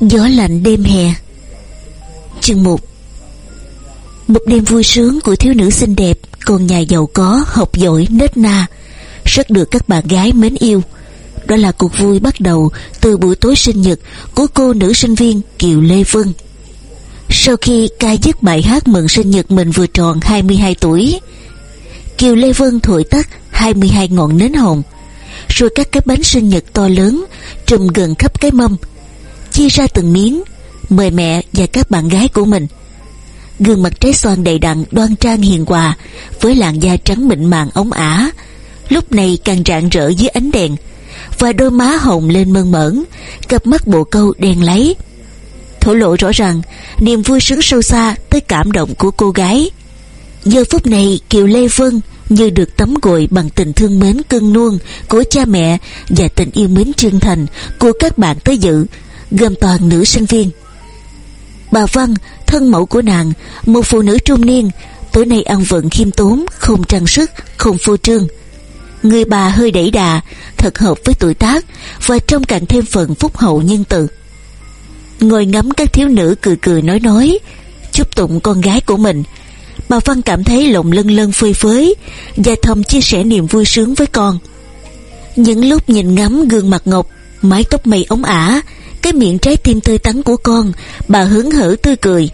Gió lạnh đêm hè. Chương 1 Một đêm vui sướng của thiếu nữ xinh đẹp Con nhà giàu có, học giỏi, nết na. Rất được các bạn gái mến yêu. Đó là cuộc vui bắt đầu Từ buổi tối sinh nhật Của cô nữ sinh viên Kiều Lê Vân. Sau khi ca dứt bài hát mừng sinh nhật mình vừa tròn 22 tuổi Kiều Lê Vân thổi tắt 22 ngọn nến hồng. Rồi các cái bánh sinh nhật to lớn Trùm gần khắp cái mâm chia ra từng miếng, mời mẹ và các bạn gái của mình. Gương mặt trái xoan đầy đặn, đoan trang hiền hòa, với làn da trắng mịn màng ống ả. Lúc này càng rạng rỡ dưới ánh đèn, và đôi má hồng lên mơn mởn, cặp mắt bộ câu đen lấy thổ lộ rõ ràng, niềm vui sướng sâu xa tới cảm động của cô gái. Giờ phút này, kiều lê vân như được tắm gội bằng tình thương mến cưng nuông của cha mẹ và tình yêu mến chân thành của các bạn tới dự gồm toàn nữ sinh viên. Bà Văn, thân mẫu của nàng, một phụ nữ trung niên, tối nay ăn vận khiêm tốn, không trang sức, không phô trương. Người bà hơi đẩy đà, thật hợp với tuổi tác và trong càng thêm phần phúc hậu nhân từ. Ngồi ngắm các thiếu nữ cười cười nói nói, chúc tụng con gái của mình. Bà Văn cảm thấy lòng lân lân phơi phới và thầm chia sẻ niềm vui sướng với con. Những lúc nhìn ngắm gương mặt ngọc, mái tóc mây ống ả, cái miệng trái tim tươi tắn của con, Bà hớn hở tươi cười.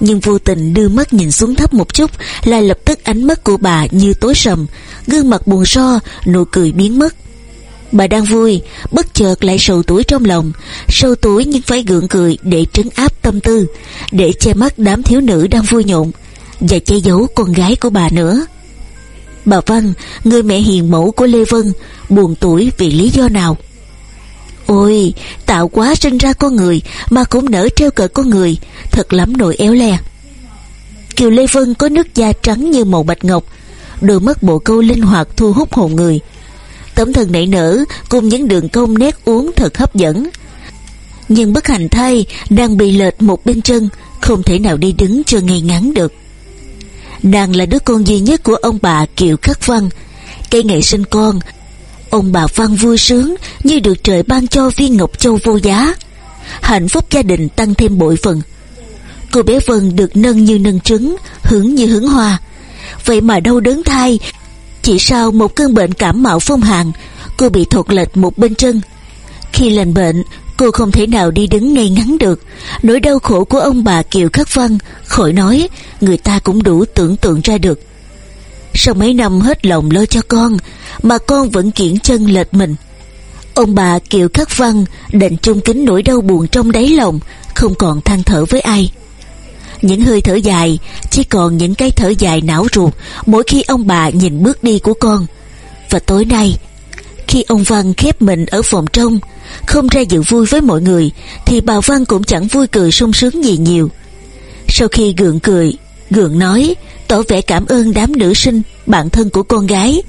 Nhưng vô tình đưa mắt nhìn xuống thấp một chút Là lập tức ánh mắt của bà như tối sầm, Gương mặt buồn so Nụ cười biến mất. Bà đang vui, Bất chợt lại sầu tuổi trong lòng, Sầu tuổi nhưng phải gượng cười Để trấn áp tâm tư, Để che mắt đám thiếu nữ đang vui nhộn Và che giấu con gái của bà nữa. Bà Văn, Người mẹ hiền mẫu của Lê Vân, Buồn tuổi vì lý do nào? Ôi, tạo quá sinh ra con người mà cũng nở treo cợt con người, thật lắm nỗi éo le. Kiều Lê Vân có nước da trắng như màu bạch ngọc, đôi mắt bộ câu linh hoạt thu hút hồn người. Tấm thân nảy nở cùng những đường cong nét uống thật hấp dẫn. Nhưng bất hạnh thay đang bị lệch một bên chân, không thể nào đi đứng cho ngay ngắn được. Nàng là đứa con duy nhất của ông bà Kiều Khắc Văn. Cây ngày sinh con Ông bà Văn vui sướng như được trời ban cho viên ngọc châu vô giá. Hạnh phúc gia đình tăng thêm bội phần. Cô bé Vân được nâng như nâng trứng, hưởng như hưởng hoa. Vậy mà đau đớn thai, chỉ sau một cơn bệnh cảm mạo phong hàn, cô bị thột lệch một bên chân. Khi lành bệnh, cô không thể nào đi đứng ngay ngắn được. Nỗi đau khổ của ông bà Kiều Khắc Văn, khỏi nói, người ta cũng đủ tưởng tượng ra được. Sau mấy năm hết lòng lo cho con, Mà con vẫn kiển chân lệch mình. Ông bà Kiều Khắc Văn Đành chung kính nỗi đau buồn trong đáy lòng, Không còn than thở với ai. Những hơi thở dài, Chỉ còn những cái thở dài não ruột Mỗi khi ông bà nhìn bước đi của con. Và tối nay, Khi ông Văn khép mình ở phòng trong, Không ra dự vui với mọi người, Thì bà Văn cũng chẳng vui cười sung sướng gì nhiều. Sau khi gượng cười Gượng nói, tỏ vẻ cảm ơn đám nữ sinh, bạn thân của con gái.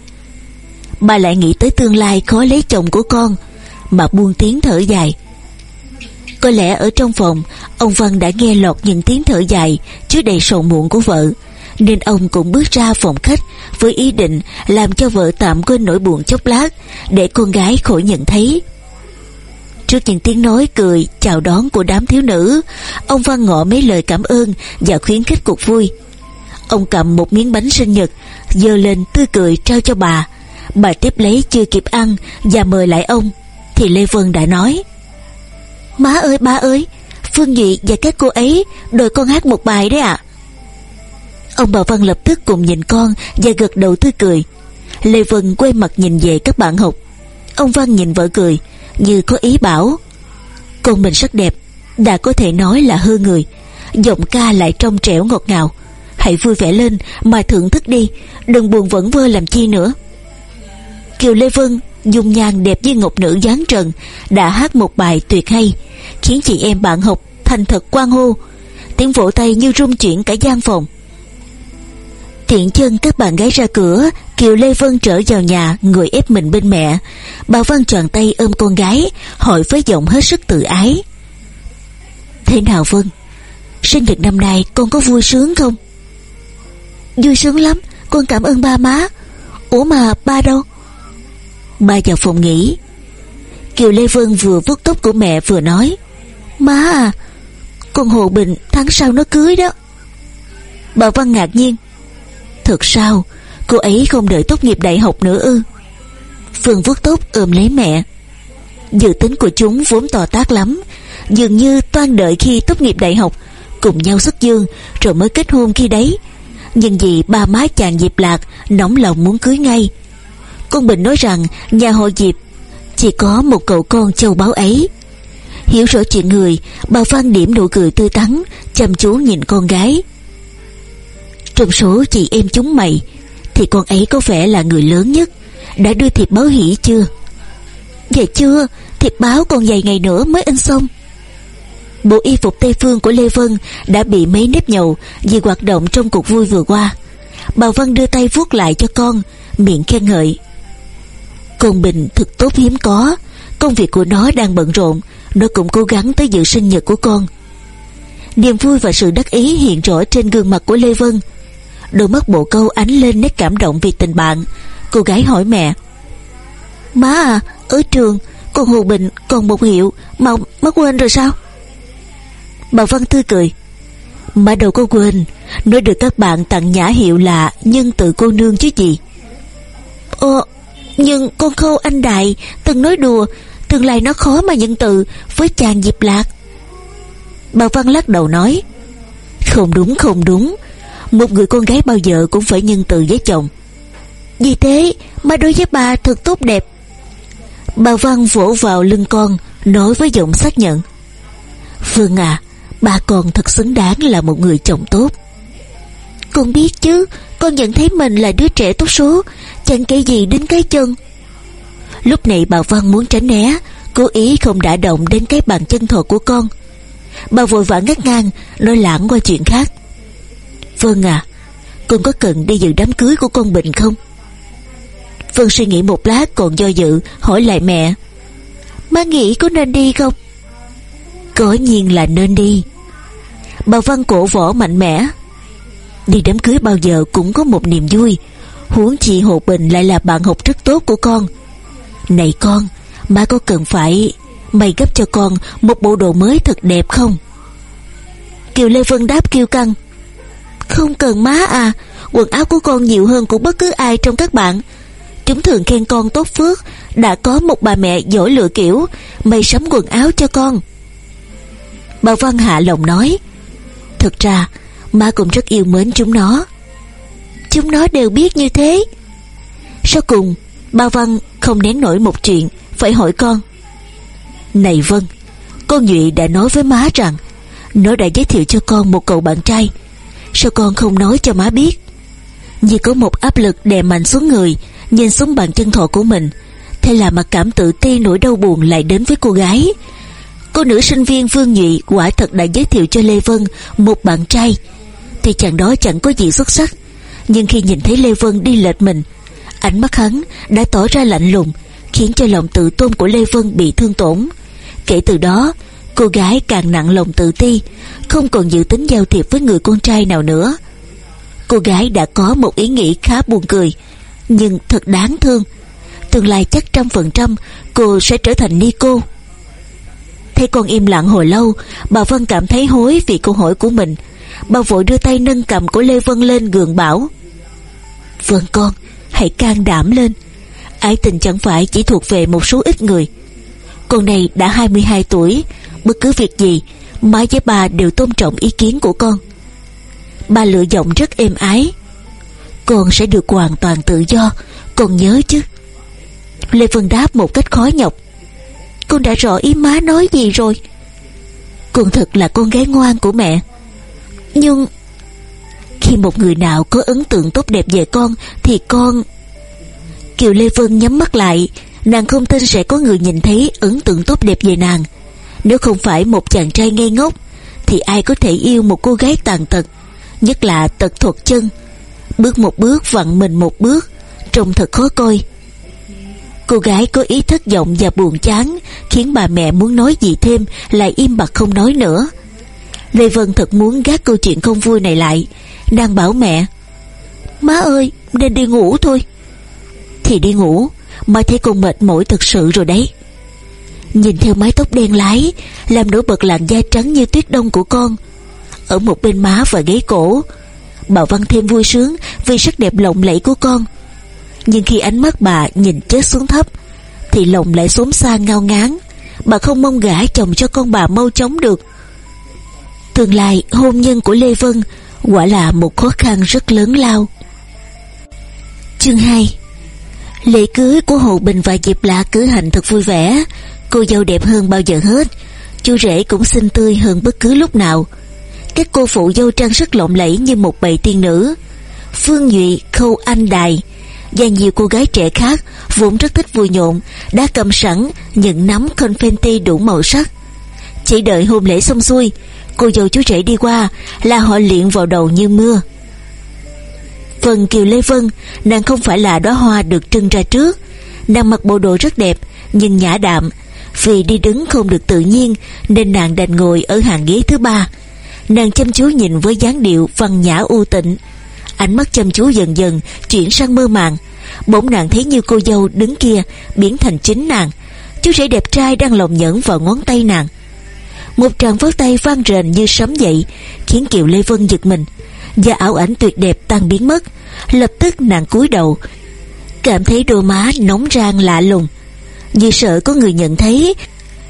Bà lại nghĩ tới tương lai khó lấy chồng của con, mà buông tiếng thở dài. Có lẽ ở trong phòng, ông văn đã nghe lọt những tiếng thở dài, chứa đầy sầu muộn của vợ. Nên ông cũng bước ra phòng khách với ý định làm cho vợ tạm quên nỗi buồn chốc lát, để con gái khỏi nhận thấy trước những tiếng nói cười chào đón của đám thiếu nữ ông văn ngỏ mấy lời cảm ơn và khuyến khích cuộc vui. Ông cầm một miếng bánh sinh nhật giơ lên tươi cười trao cho bà. Bà tiếp lấy chưa kịp ăn Và mời lại ông Thì Lê Vân đã nói Má ơi ba ơi Phương Dị và các cô ấy Đòi con hát một bài đấy ạ. Ông bà Văn lập tức cùng nhìn con Và gật đầu tươi cười. Lê Vân quay mặt nhìn về các bạn học. Ông Văn nhìn vợ cười như có ý bảo, Con mình rất đẹp, Đã có thể nói là hư người, Giọng ca lại trong trẻo ngọt ngào. Hãy vui vẻ lên mà thưởng thức đi, Đừng buồn vẫn vơ làm chi nữa. Kiều Lê Vân, Dung nhan đẹp như ngọc nữ giáng trần, Đã hát một bài tuyệt hay, Khiến chị em bạn học thành thật quan hô. Tiếng vỗ tay như rung chuyển cả gian phòng. Tiện chân các bạn gái ra cửa, Kiều Lê Vân trở vào nhà, Ngồi ép mình bên mẹ. Bà Vân tròn tay ôm con gái, Hỏi với giọng hết sức tự ái. Thế nào Vân? Sinh nhật năm nay con có vui sướng không? Vui sướng lắm, Con cảm ơn ba má. Ủa mà ba đâu? Ba vào phòng nghỉ. Kiều Lê Vân vừa vuốt tóc của mẹ vừa nói, Má à Con Hồ Bình tháng sau nó cưới đó. Bà Văn ngạc nhiên Thật sao? Cô ấy không đợi tốt nghiệp đại học nữa ư? Phương vuốt tốt ôm lấy mẹ. Dự tính của chúng vốn to tác lắm. Dường như toan đợi khi tốt nghiệp đại học, Cùng nhau xuất dương, Rồi mới kết hôn khi đấy. Nhưng vì ba má chàng Diệp Lạc Nóng lòng muốn cưới ngay. Con Bình nói rằng nhà họ Diệp Chỉ có một cậu con châu báu ấy. Hiểu rõ chuyện người, Bà Văn điểm nụ cười tươi tắn, Chăm chú nhìn con gái. Trong số chị em chúng mày, Thì con ấy có vẻ là người lớn nhất. Đã đưa thiệp báo hỷ chưa? Dạ chưa, Thiệp báo còn vài ngày nữa mới in xong. Bộ y phục Tây Phương của Lê Vân Đã bị mấy nếp nhầu Vì hoạt động trong cuộc vui vừa qua. Bà Vân đưa tay vuốt lại cho con, Miệng khen ngợi. Con Bình thực tốt hiếm có, Công việc của nó đang bận rộn, Nó cũng cố gắng tới dự sinh nhật của con. Niềm vui và sự đắc ý hiện rõ trên gương mặt của Lê Vân. Đôi mắt bộ câu ánh lên nét cảm động vì tình bạn. Cô gái hỏi mẹ Má à, ở trường Con Hồ Bình còn một hiệu Mà má quên rồi sao? Bà Văn tươi cười Má đâu có quên Nói được các bạn tặng nhã hiệu là Nhân tự cô nương chứ gì. Ồ Nhưng con khâu anh Đại Từng nói đùa Tương lai nó khó mà nhân từ Với chàng Diệp Lạc. Bà Văn lắc đầu nói Không đúng không đúng một người con gái bao giờ cũng phải nhân từ với chồng. Vì thế, mà đối với bà thật tốt đẹp. Bà Văn vỗ vào lưng con, Nói với giọng xác nhận. Vâng Phương à Bà còn thật xứng đáng là một người chồng tốt. Con biết chứ, Con nhận thấy mình là đứa trẻ tốt số, Chẳng kể gì đến cái chân. Lúc này bà Văn muốn tránh né, Cố ý không đã động đến cái bàn chân thò của con. Bà vội vã ngắt ngang, Nói lãng qua chuyện khác. Vâng à Con có cần đi dự đám cưới của con Bình không? Vân suy nghĩ một lát còn do dự, Hỏi lại mẹ. Má nghĩ có nên đi không? Có nhiên là nên đi. Bà Văn cổ võ mạnh mẽ. Đi đám cưới bao giờ cũng có một niềm vui. Huống chị Hồ Bình lại là bạn học rất tốt của con. Này con, Má có cần phải Mày gấp cho con một bộ đồ mới thật đẹp không? Kiều Lê Vân đáp kêu căng. Không cần má à. Quần áo của con nhiều hơn của bất cứ ai trong các bạn. Chúng thường khen con tốt phước. Đã có một bà mẹ giỏi lựa kiểu. May sắm quần áo cho con. Bà Văn hạ lòng nói. Thực ra, Má cũng rất yêu mến chúng nó. Chúng nó đều biết như thế. Sau cùng, bà Văn không nén nổi một chuyện. Phải hỏi con. Này Vân, Con Nhụy đã nói với má rằng, Nó đã giới thiệu cho con một cậu bạn trai. Sao con không nói cho má biết? Như có một áp lực đè mạnh xuống người, Nhìn xuống bàn chân thọ của mình. Thế là mặc cảm tự ti nỗi đau buồn lại đến với cô gái. Cô nữ sinh viên Vương Nhụy quả thật đã giới thiệu cho Lê Vân một bạn trai. Thì chàng đó chẳng có gì xuất sắc. Nhưng khi nhìn thấy Lê Vân đi lệch mình, Ánh mắt hắn đã tỏ ra lạnh lùng, Khiến cho lòng tự tôn của Lê Vân bị thương tổn. Kể từ đó Cô gái càng nặng lòng tự ti, Không còn dự tính giao thiệp với người con trai nào nữa. Cô gái đã có một ý nghĩ khá buồn cười, Nhưng thật đáng thương. Tương lai chắc trăm phần trăm Cô sẽ trở thành ni cô Thấy con im lặng hồi lâu, Bà Vân cảm thấy hối vì câu hỏi của mình. Bà vội đưa tay nâng cầm của Lê Vân lên gượng bảo, Vân con, Hãy can đảm lên. Ái tình chẳng phải chỉ thuộc về một số ít người. Con này đã 22 tuổi Bất cứ việc gì, Má với bà đều tôn trọng ý kiến của con. Bà lựa giọng rất êm ái. Con sẽ được hoàn toàn tự do, Con nhớ chứ. Lê Vân đáp một cách khó nhọc. Con đã rõ ý má nói gì rồi. Con thật là con gái ngoan của mẹ. Nhưng Khi một người nào có ấn tượng tốt đẹp về con Thì con Kiều Lê Vân nhắm mắt lại, Nàng không tin sẽ có người nhìn thấy ấn tượng tốt đẹp về nàng. Nếu không phải một chàng trai ngây ngốc, Thì ai có thể yêu một cô gái tàn tật, Nhất là tật thuật chân. Bước một bước, vặn mình một bước, Trông thật khó coi. Cô gái có ý thất vọng và buồn chán, Khiến bà mẹ muốn nói gì thêm, Lại im bặt không nói nữa. Lê Vân thật muốn gác câu chuyện không vui này lại, Đang bảo mẹ, Má ơi, nên đi ngủ thôi. Thì đi ngủ Mai thấy con mệt mỏi thật sự rồi đấy. Nhìn theo mái tóc đen lái, Làm nổi bật làn da trắng như tuyết đông của con. Ở một bên má và gáy cổ, Bà Văn thêm vui sướng Vì sắc đẹp lộng lẫy của con. Nhưng khi ánh mắt bà nhìn chết xuống thấp, Thì lòng lại xốn xa ngao ngán. Bà không mong gả chồng cho con bà mau chóng được. Tương lai, hôn nhân của Lê Vân Quả là một khó khăn rất lớn lao. Chương 2 Lễ cưới của Hồ Bình và Diệp Lạ cử hành thật vui vẻ. Cô dâu đẹp hơn bao giờ hết. Chú rể cũng xinh tươi hơn bất cứ lúc nào. Các cô phụ dâu trang sức lộng lẫy như một bầy tiên nữ. Phương Nhụy, Khâu Anh Đài và nhiều cô gái trẻ khác vốn rất thích vui nhộn đã cầm sẵn những nắm confetti đủ màu sắc. Chỉ đợi hôn lễ xong xuôi cô dâu chú rể đi qua là họ liện vào đầu như mưa. Phần kiều lê vân nàng không phải là đóa hoa được trưng ra trước. Nàng mặc bộ đồ rất đẹp nhưng nhã đạm vì đi đứng không được tự nhiên, nên nàng đành ngồi ở hàng ghế thứ ba. Nàng chăm chú nhìn với dáng điệu văn nhã u tịnh. Ánh mắt chăm chú dần dần chuyển sang mơ màng. Bỗng nàng thấy như cô dâu đứng kia, biến thành chính nàng. Chú rể đẹp trai đang lồng nhẫn vào ngón tay nàng. Một tràng pháo tay vang rền như sấm dậy, khiến kiều lê vân giật mình. Và ảo ảnh tuyệt đẹp tan biến mất. Lập tức nàng cúi đầu, cảm thấy đôi má nóng rang lạ lùng vì sợ có người nhận thấy.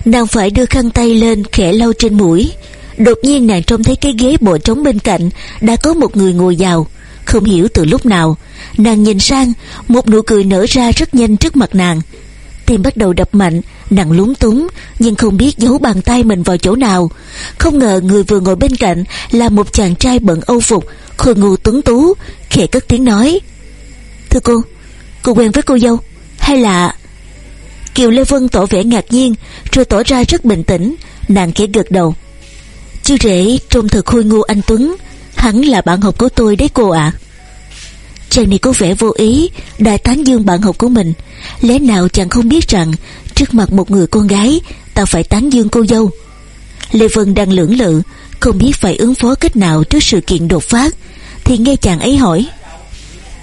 Nàng phải đưa khăn tay lên, khẽ lau trên mũi. Đột nhiên nàng trông thấy cái ghế bộ trống bên cạnh, đã có một người ngồi vào. Không hiểu từ lúc nào, Nàng nhìn sang, Một nụ cười nở ra rất nhanh trước mặt nàng. Tim bắt đầu đập mạnh, Nàng lúng túng, Nhưng không biết giấu bàn tay mình vào chỗ nào. Không ngờ người vừa ngồi bên cạnh Là một chàng trai bận âu phục, Khôi ngô tuấn tú, Khẽ cất tiếng nói. Thưa cô Cô quen với cô dâu, Hay là Kiều Lê Vân tỏ vẻ ngạc nhiên, Rồi tỏ ra rất bình tĩnh. Nàng khẽ gật đầu. Chưa rể, trông thật khôi ngô anh Tuấn. Hắn là bạn học của tôi đấy cô ạ. À. Chàng này có vẻ vô ý, Đã tán dương bạn học của mình. Lẽ nào chàng không biết rằng, Trước mặt một người con gái, Ta phải tán dương cô dâu? Lê Vân đang lưỡng lự, Không biết phải ứng phó cách nào trước sự kiện đột phát. Thì nghe chàng ấy hỏi,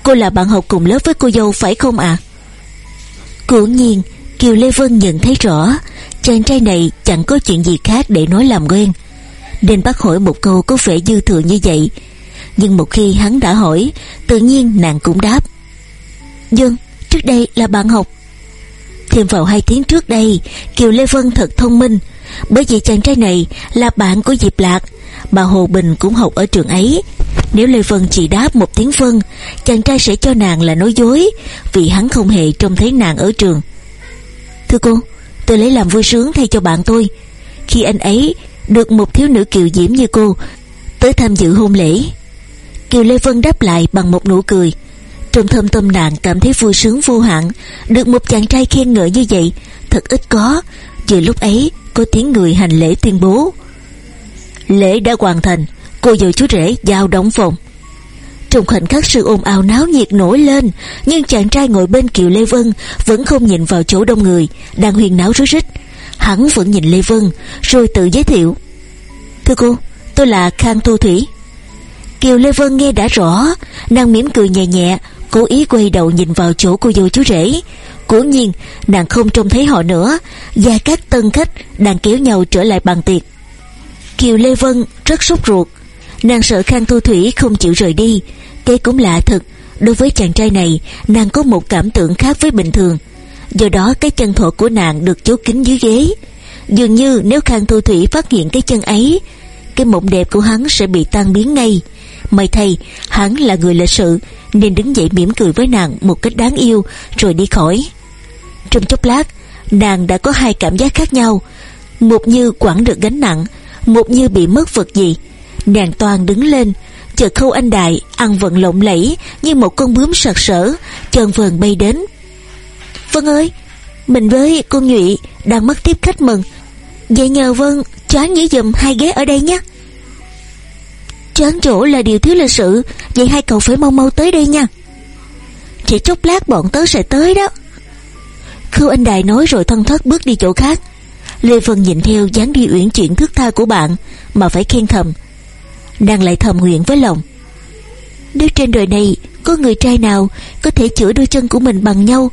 Cô là bạn học cùng lớp với cô dâu phải không ạ? À? Cố nhiên Kiều Lê Vân nhận thấy rõ, Chàng trai này chẳng có chuyện gì khác để nói làm quen. Nên bác hỏi một câu có vẻ dư thừa như vậy. Nhưng một khi hắn đã hỏi, Tự nhiên nàng cũng đáp. Dương trước đây là bạn học. Thêm vào hai tiếng trước đây, Kiều Lê Vân thật thông minh. Bởi vì chàng trai này là bạn của Diệp Lạc Bà Hồ Bình cũng học ở trường ấy. Nếu Lê Vân chỉ đáp một tiếng Vân Chàng trai sẽ cho nàng là nói dối, Vì hắn không hề trông thấy nàng ở trường. Thưa cô. Tôi lấy làm vui sướng thay cho bạn tôi. Khi anh ấy được một thiếu nữ kiều diễm như cô Tới tham dự hôn lễ, Kiều Lê Vân đáp lại bằng một nụ cười. Trong thâm tâm nàng cảm thấy vui sướng vô hạn, Được một chàng trai khen ngợi như vậy, Thật ít có. Vừa lúc ấy, có tiếng người hành lễ tuyên bố. Lễ đã hoàn thành, Cô dâu chú rể giao đóng phòng. Trong khoảnh khắc sự ồn ào náo nhiệt nổi lên, Nhưng chàng trai ngồi bên Kiều Lê Vân Vẫn không nhìn vào chỗ đông người, Đang huyền náo rối rít. Hắn vẫn nhìn Lê Vân, Rồi tự giới thiệu. Thưa cô, tôi là Khang Thu Thủy. Kiều Lê Vân nghe đã rõ, Nàng mỉm cười nhẹ nhẹ, Cố ý quay đầu nhìn vào chỗ cô dâu chú rể. Cố nhiên, nàng không trông thấy họ nữa Và các tân khách đang kéo nhau trở lại bàn tiệc. Kiều Lê Vân rất sốt ruột, Nàng sợ Khang Thu Thủy không chịu rời đi cái cũng lạ thật, Đối với chàng trai này, Nàng có một cảm tưởng khác với bình thường. Do đó, cái chân thọ của nàng được chốt kín dưới ghế. Dường như nếu Khang Thu Thủy phát hiện cái chân ấy, Cái mộng đẹp của hắn sẽ bị tan biến ngay. May thay, hắn là người lịch sự, Nên đứng dậy mỉm cười với nàng Một cách đáng yêu, rồi đi khỏi. Trong chốc lát, Nàng đã có hai cảm giác khác nhau. Một như quẳng được gánh nặng, Một như bị mất vật gì. Nàng toàn đứng lên Chợt khâu anh đại, ăn vận lộng lẫy, Như một con bướm sặc sỡ chân vườn bay đến. Vân ơi, Mình với cô Nhụy đang mất tiếp khách mừng. Vậy nhờ Vân choán giữ dùm hai ghế ở đây nhé. Choán chỗ là điều thiếu lịch sự, Vậy hai cậu phải mau mau tới đây nha. Chỉ chốc lát bọn tớ sẽ tới đó. Khâu anh đại nói rồi thân thất bước đi chỗ khác. Lê Vân nhìn theo dáng đi uyển chuyển thức tha của bạn, Mà phải khen thầm. Nàng lại thầm nguyện với lòng. Nếu trên đời này Có người trai nào Có thể chữa đôi chân của mình bằng nhau,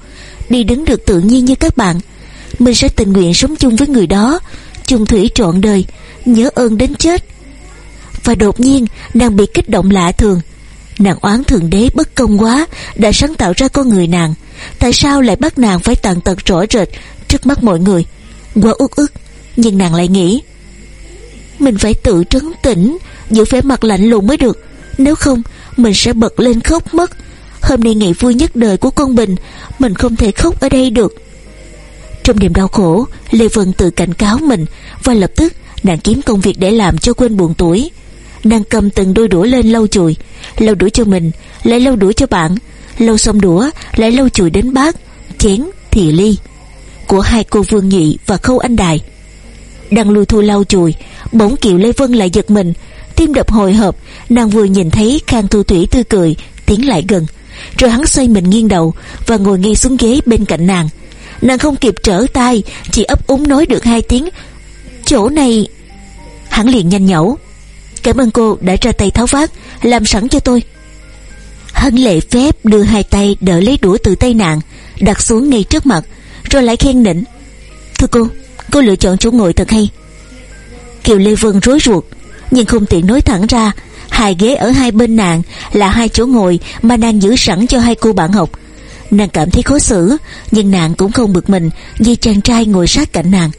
Đi đứng được tự nhiên như các bạn, Mình sẽ tình nguyện sống chung với người đó, chung thủy trọn đời, Nhớ ơn đến chết. Và đột nhiên, nàng bị kích động lạ thường. Nàng oán thượng đế bất công quá, Đã sáng tạo ra con người nàng. Tại sao lại bắt nàng phải tàn tật rõ rệt Trước mắt mọi người? Quá uất ức, Nhưng nàng lại nghĩ mình phải tự trấn tĩnh, Giữ vẻ mặt lạnh lùng mới được. Nếu không, mình sẽ bật lên khóc mất. Hôm nay ngày vui nhất đời của con Bình Mình không thể khóc ở đây được. Trong niềm đau khổ, Lê Vân tự cảnh cáo mình Và lập tức nàng kiếm công việc để làm cho quên buồn tuổi. Nàng cầm từng đôi đũa lên lau chùi, Lau đũa cho mình, Lại lau đũa cho bạn. Lau xong đũa, Lại lau chùi đến bát, Chén thì ly Của hai cô Vương Nhị và Khâu Anh Đài. Đang lùi thu lau chùi Bỗng Kiều Lê Vân lại giật mình. Tim đập hồi hộp Nàng vừa nhìn thấy Khang Thu Thủy tươi cười Tiến lại gần. Rồi hắn xoay mình nghiêng đầu Và ngồi ngay xuống ghế bên cạnh nàng. Nàng không kịp trở tay Chỉ ấp úng nói được hai tiếng Chỗ này Hắn liền nhanh nhẩu Cảm ơn cô đã ra tay tháo vát Làm sẵn cho tôi. Hân lệ phép đưa hai tay đỡ lấy đũa từ tay nàng Đặt xuống ngay trước mặt Rồi lại khen nịnh Thưa cô, cô lựa chọn chỗ ngồi thật hay. Kiều Lê Vân rối ruột, Nhưng không tiện nói thẳng ra, Hai ghế ở hai bên nàng Là hai chỗ ngồi mà nàng giữ sẵn cho hai cô bạn học Nàng cảm thấy khó xử, Nhưng nàng cũng không bực mình Vì chàng trai ngồi sát cạnh nàng.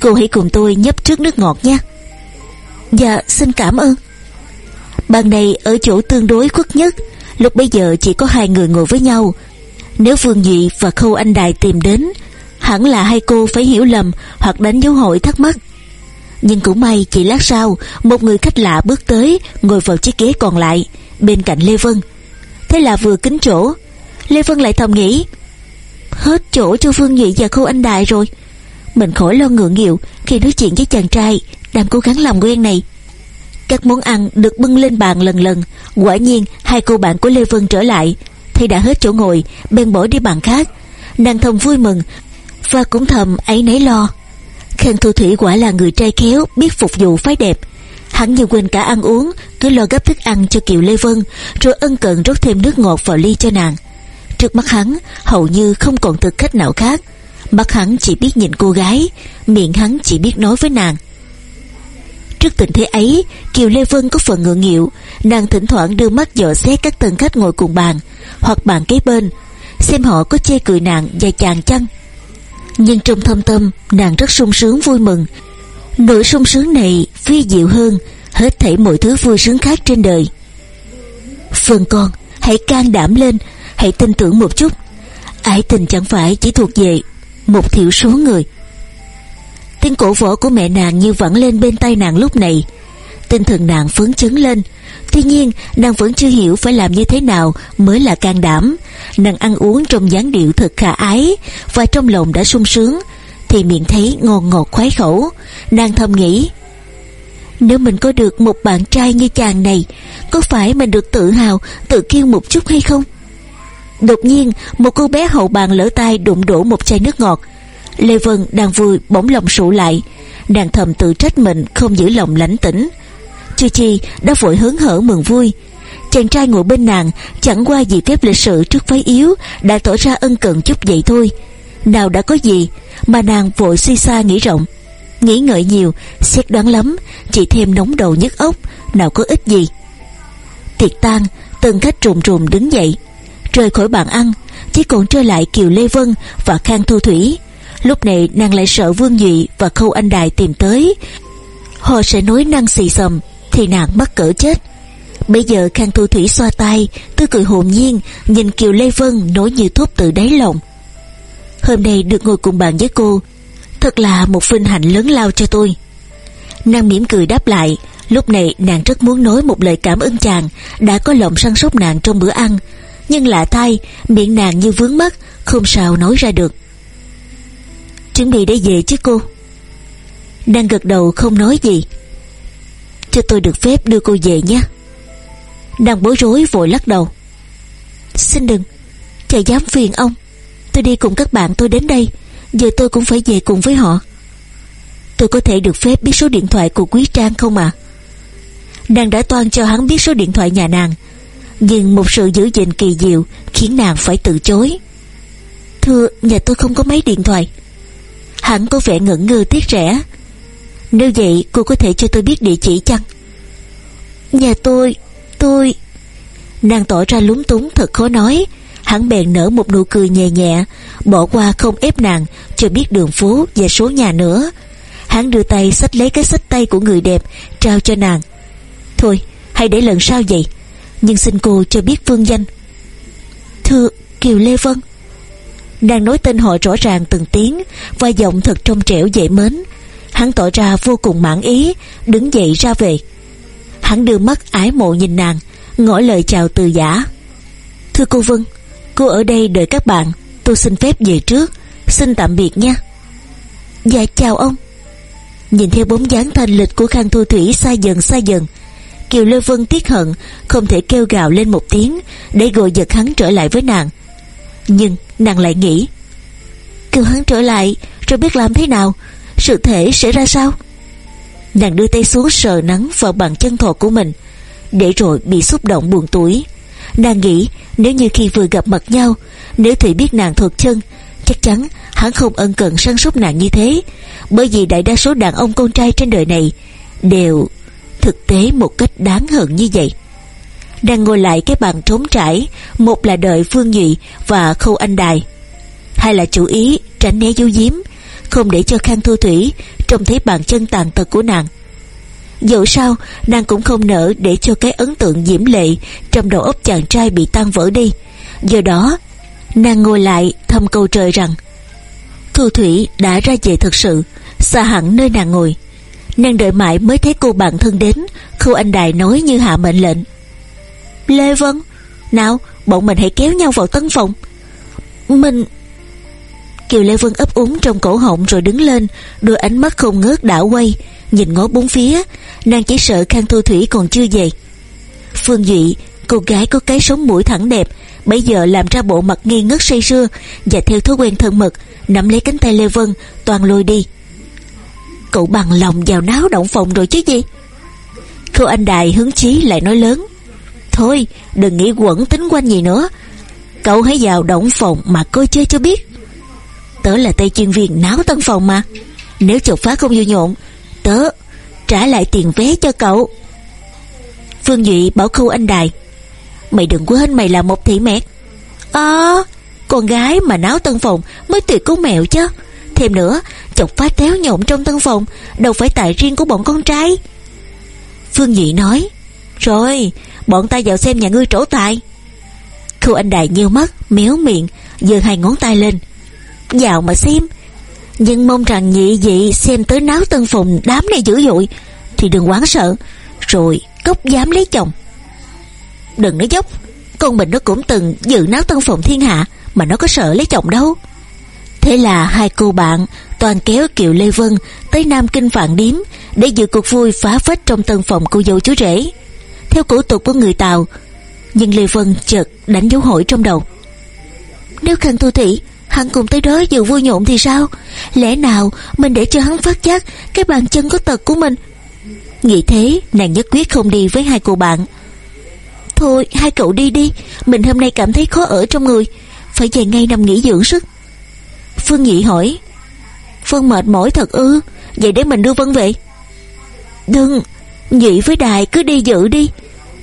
Cô hãy cùng tôi nhấp trước nước ngọt nha Dạ xin cảm ơn. Ban này ở chỗ tương đối khuất nhất, Lúc bây giờ chỉ có hai người ngồi với nhau. Nếu Vương dị và Khâu Anh Đài tìm đến, Hẳn là hai cô phải hiểu lầm Hoặc đánh dấu hội thắc mắc. Nhưng cũng may chỉ lát sau, Một người khách lạ bước tới, Ngồi vào chiếc ghế còn lại, Bên cạnh Lê Vân. Thế là vừa kính chỗ. Lê Vân lại thầm nghĩ, Hết chỗ cho Vương Nhị và Khâu Anh Đại rồi. Mình khỏi lo ngượng nghịu Khi nói chuyện với chàng trai Đang cố gắng làm quen này. Các món ăn được bưng lên bàn lần lần, Quả nhiên hai cô bạn của Lê Vân trở lại Thì đã hết chỗ ngồi, Bèn bỏ đi bàn khác. Nàng thầm vui mừng Và cũng thầm ấy nấy lo. Khang Thu Thủy quả là người trai khéo, Biết phục vụ phái đẹp. Hắn như quên cả ăn uống, Cứ lo gấp thức ăn cho Kiều Lê Vân, Rồi ân cần rót thêm nước ngọt vào ly cho nàng. Trước mắt hắn, hầu như không còn thực khách nào khác. Mắt hắn chỉ biết nhìn cô gái, Miệng hắn chỉ biết nói với nàng. Trước tình thế ấy, Kiều Lê Vân có phần ngượng nghịu. Nàng thỉnh thoảng đưa mắt dò xét các tân khách ngồi cùng bàn, Hoặc bàn kế bên, Xem họ có chê cười nàng và chàng chăng. Nhưng trong thâm tâm, Nàng rất sung sướng vui mừng. Nỗi sung sướng này phi diệu hơn Hết thảy mọi thứ vui sướng khác trên đời. Phương con, Hãy can đảm lên, Hãy tin tưởng một chút. Ái tình chẳng phải chỉ thuộc về Một thiểu số người. Tiếng cổ võ của mẹ nàng như vẳng lên bên tay nàng lúc này. Tinh thần nàng phấn chấn lên. Tuy nhiên, nàng vẫn chưa hiểu phải làm như thế nào mới là can đảm. Nàng ăn uống trong dáng điệu thật khả ái Và trong lòng đã sung sướng, Thì miệng thấy ngon ngọt khoái khẩu. Nàng thầm nghĩ, Nếu mình có được một bạn trai như chàng này, Có phải mình được tự hào, Tự kiêu một chút hay không? Đột nhiên, một cô bé hậu bàn lỡ tay đụng đổ một chai nước ngọt. Lê Vân đang vui bỗng lòng sụ lại. Nàng thầm tự trách mình không giữ lòng lãnh tĩnh. Chi Chi đã vội hớn hở mừng vui. Chàng trai ngồi bên nàng Chẳng qua gì phép lịch sự trước phái yếu Đã tỏ ra ân cần chút vậy thôi. Nào đã có gì Mà nàng vội suy xa nghĩ rộng. Nghĩ ngợi nhiều, Xét đoán lắm, Chỉ thêm nóng đầu nhức ốc Nào có ích gì. Tiệc tan Từng khách trùm trùm đứng dậy, Rời khỏi bàn ăn, Chỉ còn trơ lại Kiều Lê Vân Và Khang Thu Thủy. Lúc này nàng lại sợ Vương dị Và Khâu Anh Đài tìm tới. Họ sẽ nói năng xì xầm. Thì nàng mắc cỡ chết. Bây giờ Khang Thu Thủy xoa tay Tôi cười hồn nhiên, Nhìn Kiều Lê Vân nói như thốt từ đáy lòng. Hôm nay được ngồi cùng bàn với cô, Thật là một vinh hạnh lớn lao cho tôi. Nàng mỉm cười đáp lại, Lúc này nàng rất muốn nói một lời cảm ơn chàng, Đã có lòng săn sóc nàng trong bữa ăn, Nhưng lạ thay, Miệng nàng như vướng mắt Không sao nói ra được. Chuẩn bị để về chứ cô? Đang gật đầu không nói gì cho tôi được phép đưa cô về nhé. Đang bối rối vội lắc đầu. Xin đừng, Chả dám phiền ông. Tôi đi cùng các bạn tôi đến đây, Giờ tôi cũng phải về cùng với họ. Tôi có thể được phép biết số điện thoại của Quý Trang không ạ? À? Nàng đã toan cho hắn biết số điện thoại nhà nàng, Nhưng một sự giữ gìn kỳ diệu Khiến nàng phải từ chối. Thưa, nhà tôi không có máy điện thoại. Hắn có vẻ ngẩn ngơ tiếc rẻ. Nếu vậy cô có thể cho tôi biết địa chỉ chăng? Nhà tôi Tôi. Nàng tỏ ra lúng túng thật khó nói. Hắn bèn nở một nụ cười nhẹ nhẹ Bỏ qua không ép nàng Cho biết đường phố và số nhà nữa. Hắn đưa tay xách lấy cái xách tay của người đẹp Trao cho nàng. Thôi hãy để lần sau vậy Nhưng xin cô cho biết phương danh. Thưa Kiều Lê Vân. Nàng nói tên họ rõ ràng từng tiếng Và giọng thật trong trẻo dễ mến Hắn tỏ ra vô cùng mãn ý, Đứng dậy ra về. Hắn đưa mắt ái mộ nhìn nàng, Ngỏ lời chào từ giả. Thưa cô Vân, Cô ở đây đợi các bạn, Tôi xin phép về trước, Xin tạm biệt nha. Dạ chào ông. Nhìn theo bóng dáng thanh lịch của Khang Thu Thủy xa dần xa dần, Kiều Lê Vân tiếc hận, Không thể kêu gào lên một tiếng Để gọi giật hắn trở lại với nàng. Nhưng nàng lại nghĩ, Kêu hắn trở lại, Rồi biết làm thế nào? Sự thể sẽ ra sao? Nàng đưa tay xuống sờ nắng vào bàn chân thọ của mình, Để rồi bị xúc động buồn tuổi Nàng nghĩ nếu như khi vừa gặp mặt nhau, Nếu Thủy biết nàng thuộc chân, Chắc chắn hắn không ân cần săn sóc nàng như thế, Bởi vì đại đa số đàn ông con trai trên đời này Đều thực tế một cách đáng hận như vậy. Đang ngồi lại cái bàn trống trải, một là đợi phương nhụy và khâu anh đài, hai là chủ ý tránh né dấu diếm không để cho khang thu thủy trông thấy bàn chân tàn tật của nàng. Dẫu sao, nàng cũng không nỡ để cho cái ấn tượng diễm lệ trong đầu óc chàng trai bị tan vỡ đi. Do đó, nàng ngồi lại thầm câu trời rằng, thu thủy đã ra về thật sự, xa hẳn nơi nàng ngồi. Nàng đợi mãi mới thấy cô bạn thân đến khu anh đài nói như hạ mệnh lệnh. Lê vân, nào, bọn mình hãy kéo nhau vào tân phòng. Mình kiều lê vân ấp úng trong cổ họng rồi đứng lên, đôi ánh mắt không ngớt đảo quay, nhìn ngó bốn phía. Nàng chỉ sợ khang thu thủy còn chưa về. Phương duy cô gái có cái sống mũi thẳng đẹp bây giờ làm ra bộ mặt nghi ngất say sưa và theo thói quen thân mật, nắm lấy cánh tay lê vân, toàn lôi đi. Cậu bằng lòng vào náo động phòng rồi chứ gì? Khâu anh đài hứng chí lại nói lớn. Thôi, đừng nghĩ quẩn tính quanh gì nữa. Cậu hãy vào động phòng mà coi chơi cho biết. Tớ là tay chuyên viên náo tân phòng mà. Nếu chột phá không vô nhộn, Tớ trả lại tiền vé cho cậu. Phương Duy bảo khâu anh đài, Mày đừng quên mày là một thị mẹt À ờ, Con gái mà náo tân phòng Mới tuyệt con mèo chứ. Thêm nữa chọc phá téo nhộn trong tân phòng, Đâu phải tại riêng của bọn con trai. Phương dị nói, Rồi, bọn ta vào xem nhà ngươi trổ tài. Khu anh đại nheo mắt, Méo miệng, giơ hai ngón tay lên. Vào mà xem Nhưng mong rằng nhị dị xem tới náo tân phùng Đám này dữ dội Thì đừng quán sợ Rồi cốc dám lấy chồng Đừng nói dốc Con mình nó cũng từng dự náo tân phùng thiên hạ Mà nó có sợ lấy chồng đâu Thế là hai cô bạn toàn kéo Kiều Lê Vân tới Nam Kinh Phạn Điếm để dự cuộc vui phá phách trong tân phòng cô dâu chú rể. Theo cổ tục của người Tàu, nhưng Lê Vân chợt đánh dấu hỏi trong đầu. Nếu Khang Tu Thị hắn cùng tới đó dự vui nhộn thì sao? Lẽ nào mình để cho hắn phát giác cái bàn chân có tật của mình? Nghĩ thế, nàng nhất quyết không đi với hai cô bạn. Thôi, hai cậu đi đi, mình hôm nay cảm thấy khó ở trong người, phải về ngay nằm nghỉ dưỡng sức. Phương Nhị hỏi phương mệt mỏi thật ư Vậy để mình đưa Vân về Đừng Nhị với Đài cứ đi dự đi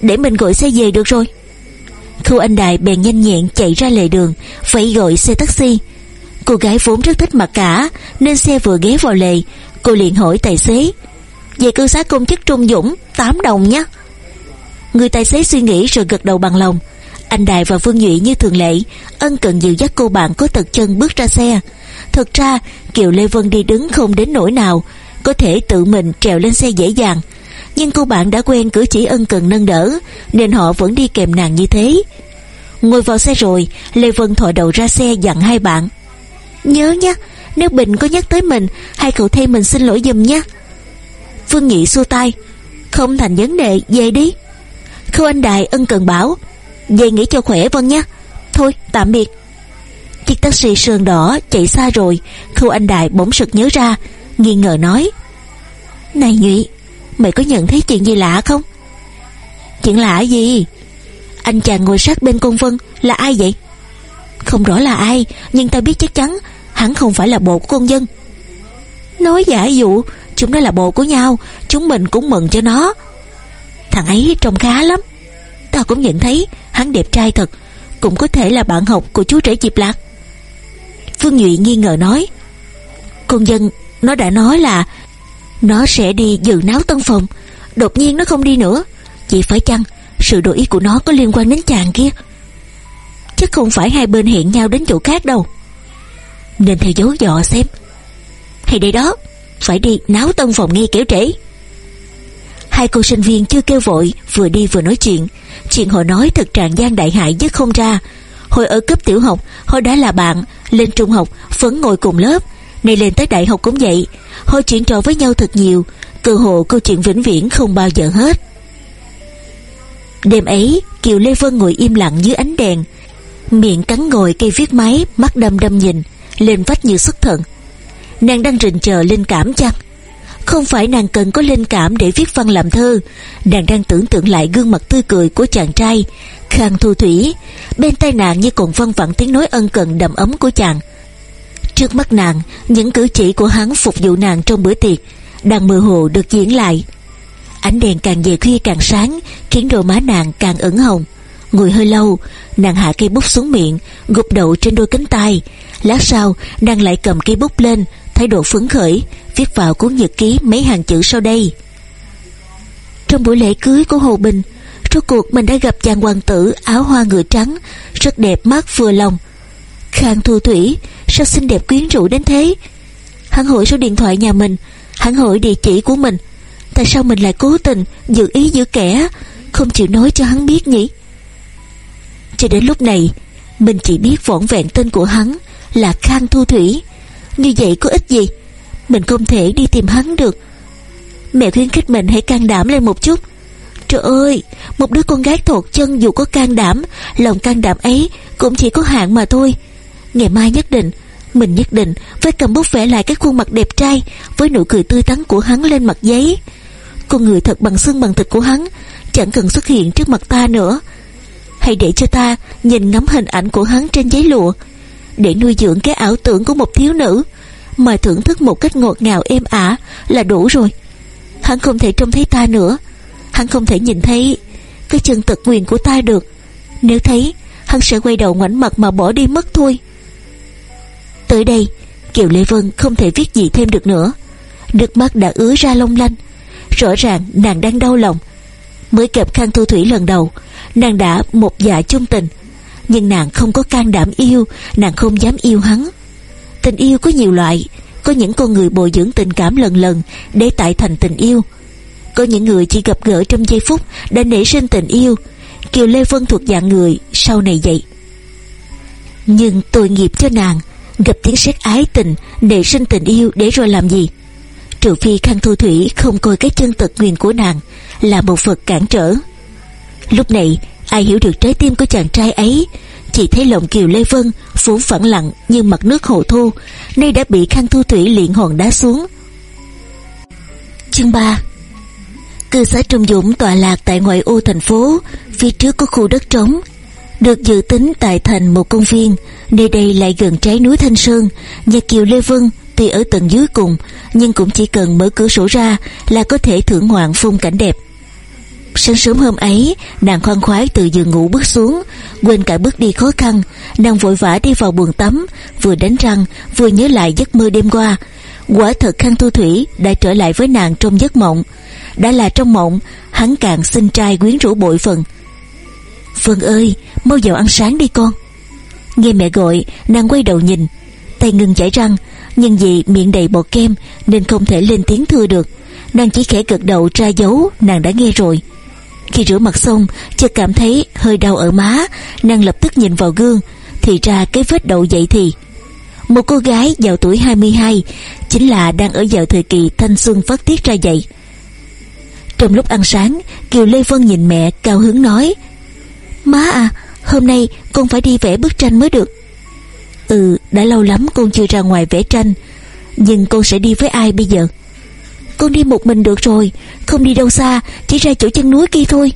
Để mình gọi xe về được rồi Khu anh đại bèn nhanh nhẹn chạy ra lề đường vẫy gọi xe taxi Cô gái vốn rất thích mặc cả Nên xe vừa ghé vào lề Cô liền hỏi tài xế Về cư xá công chức Trung Dũng 8 đồng nhé Người tài xế suy nghĩ rồi gật đầu bằng lòng anh Đại và Vương Nhụy như thường lệ ân cần dịu dắt cô bạn có tật chân bước ra xe. thật ra Kiều Lê Vân đi đứng không đến nỗi nào, có thể tự mình trèo lên xe dễ dàng. Nhưng cô bạn đã quen cử chỉ ân cần nâng đỡ, nên họ vẫn đi kèm nàng như thế. Ngồi vào xe rồi, Lê Vân thò đầu ra xe dặn hai bạn. Nhớ nhé, nếu Bình có nhắc tới mình, hai cậu thay mình xin lỗi giùm nhé. Phương Nhị xua tay, không thành vấn đề, về đi. Khâu Anh Đại ân cần bảo, về nghỉ cho khỏe Vân nhé Thôi tạm biệt Chiếc taxi sườn đỏ chạy xa rồi Khu anh Đại bỗng sực nhớ ra Nghi ngờ nói Này Nhụy Mày có nhận thấy chuyện gì lạ không? Chuyện lạ gì? Anh chàng ngồi sát bên con Vân Là ai vậy? Không rõ là ai, Nhưng ta biết chắc chắn Hắn không phải là bộ của con dân Nói giả dụ, Chúng nó là bộ của nhau, Chúng mình cũng mừng cho nó. Thằng ấy trông khá lắm. Tao cũng nhận thấy, hắn đẹp trai thật, Cũng có thể là bạn học của chú rể Diệp Lạc. Phương Nhụy nghi ngờ nói, Con dân Nó đã nói là nó sẽ đi dự náo tân phòng. Đột nhiên nó không đi nữa. Chỉ phải chăng Sự đổi ý của nó có liên quan đến chàng kia? Chắc không phải hai bên hẹn nhau đến chỗ khác đâu. Nên theo dấu dò xem. Hay đây đó, Phải đi náo tân phòng ngay kéo trễ. Hai cô sinh viên chưa kêu vội, Vừa đi vừa nói chuyện. Chuyện họ nói thật trạng gian đại hại dứt không ra. Hồi ở cấp tiểu học, Họ đã là bạn, Lên trung học, vẫn ngồi cùng lớp. Nay lên tới đại học cũng vậy. Họ chuyện trò với nhau thật nhiều. Cơ hồ câu chuyện vĩnh viễn không bao giờ hết. Đêm ấy, Kiều Lê Vân ngồi im lặng dưới ánh đèn. Miệng cắn ngồi cây viết máy Mắt đâm đâm nhìn, Lên vách như xuất thần. Nàng đang rình chờ linh cảm chăng? Không phải nàng cần có linh cảm để viết văn làm thơ. Nàng đang tưởng tượng lại gương mặt tươi cười của chàng trai. Khang Thu Thủy, Bên tai nàng như còn văng vẳng tiếng nói ân cần đầm ấm của chàng. Trước mắt nàng, Những cử chỉ của hắn phục vụ nàng trong bữa tiệc Đang mơ hồ được diễn lại. Ánh đèn càng về khuya càng sáng, Khiến đôi má nàng càng ửng hồng. Ngồi hơi lâu, Nàng hạ cây bút xuống miệng, Gục đầu trên đôi cánh tay. Lát sau, nàng lại cầm cây bút lên, Thái độ phấn khởi, Viết vào cuốn nhật ký mấy hàng chữ sau đây. Trong buổi lễ cưới của Hồ Bình, Rốt cuộc mình đã gặp chàng hoàng tử Áo hoa ngựa trắng, Rất đẹp mắt, vừa lòng. Khang Thu Thủy Sao xinh đẹp quyến rũ đến thế? Hắn hỏi số điện thoại nhà mình. Hắn hỏi địa chỉ của mình. Tại sao mình lại cố tình giữ ý giữ kẻ? Không chịu nói cho hắn biết nhỉ? Cho đến lúc này, Mình chỉ biết vỏn vẹn tên của hắn Là Khang Thu Thủy. Như vậy có ích gì? Mình không thể đi tìm hắn được. Mẹ khuyến khích mình hãy can đảm lên một chút. Trời ơi, Một đứa con gái thột chân dù có can đảm, Lòng can đảm ấy cũng chỉ có hạn mà thôi. Ngày mai nhất định mình nhất định phải cầm bút vẽ lại cái khuôn mặt đẹp trai Với nụ cười tươi tắn của hắn lên mặt giấy. Con người thật bằng xương bằng thịt của hắn, Chẳng cần xuất hiện trước mặt ta nữa. Hãy để cho ta nhìn ngắm hình ảnh của hắn trên giấy lụa, Để nuôi dưỡng cái ảo tưởng của một thiếu nữ Mà thưởng thức một cách ngọt ngào êm ả là đủ rồi. Hắn không thể trông thấy ta nữa. Hắn không thể nhìn thấy Cái chân tật nguyền của ta được. Nếu thấy, Hắn sẽ quay đầu ngoảnh mặt mà bỏ đi mất thôi. Tới đây, Kiều Lê Vân không thể viết gì thêm được nữa. Nước mắt đã ứa ra long lanh, Rõ ràng nàng đang đau lòng. Mới gặp Khang Thu Thủy lần đầu, Nàng đã một dạ chung tình, Nhưng nàng không có can đảm yêu, Nàng không dám yêu hắn. Tình yêu có nhiều loại, Có những con người bồi dưỡng tình cảm lần lần Để tạo thành tình yêu. Có những người chỉ gặp gỡ trong giây phút Đã nảy sinh tình yêu. Kiều Lê Vân thuộc dạng người sau này vậy Nhưng tội nghiệp cho nàng Gặp tiếng sét ái tình nảy sinh tình yêu để rồi làm gì? Trừ phi Khang Thu Thủy không coi cái chân tật nguyền của nàng Là một vật cản trở. Lúc này, ai hiểu được trái tim của chàng trai ấy, Chỉ thấy lòng Kiều Lê Vân Vốn phẳng lặng như mặt nước hồ thu, Nay đã bị Khang Thu Thủy luyện hòn đá xuống. Chương 3 Cư xã Trung Dũng tọa lạc tại ngoại ô thành phố, Phía trước có khu đất trống. Được dự tính tại thành một công viên. Nơi đây lại gần trái núi Thanh Sơn. Nhà Kiều Lê Vân tuy ở tầng dưới cùng, Nhưng cũng chỉ cần mở cửa sổ ra Là có thể thưởng ngoạn phong cảnh đẹp. Sáng sớm hôm ấy, Nàng khoan khoái từ giường ngủ bước xuống, Quên cả bước đi khó khăn. Nàng vội vã đi vào buồng tắm, Vừa đánh răng, vừa nhớ lại giấc mơ đêm qua. Quả thật Khang Thu Thủy Đã trở lại với nàng trong giấc mộng. Đã là trong mộng, Hắn càng xin trai quyến rũ bội phần. Vân ơi Mau vào ăn sáng đi con. Nghe mẹ gọi, nàng quay đầu nhìn. Tay ngừng chảy răng, Nhưng vì miệng đầy bọt kem Nên không thể lên tiếng thưa được. Nàng chỉ khẽ gật đầu tra dấu, Nàng đã nghe rồi. Khi rửa mặt xong, chợt cảm thấy hơi đau ở má, Nàng lập tức nhìn vào gương, Thì ra cái vết đậu dậy thì. Một cô gái vào tuổi 22 Chính là đang ở vào thời kỳ thanh xuân phát tiết ra vậy Trong lúc ăn sáng, Kiều Lê Vân nhìn mẹ cao hứng nói, Má à Hôm nay, con phải đi vẽ bức tranh mới được. Ừ đã lâu lắm con chưa ra ngoài vẽ tranh. Nhưng con sẽ đi với ai bây giờ? Con đi một mình được rồi, Không đi đâu xa, Chỉ ra chỗ chân núi kia thôi.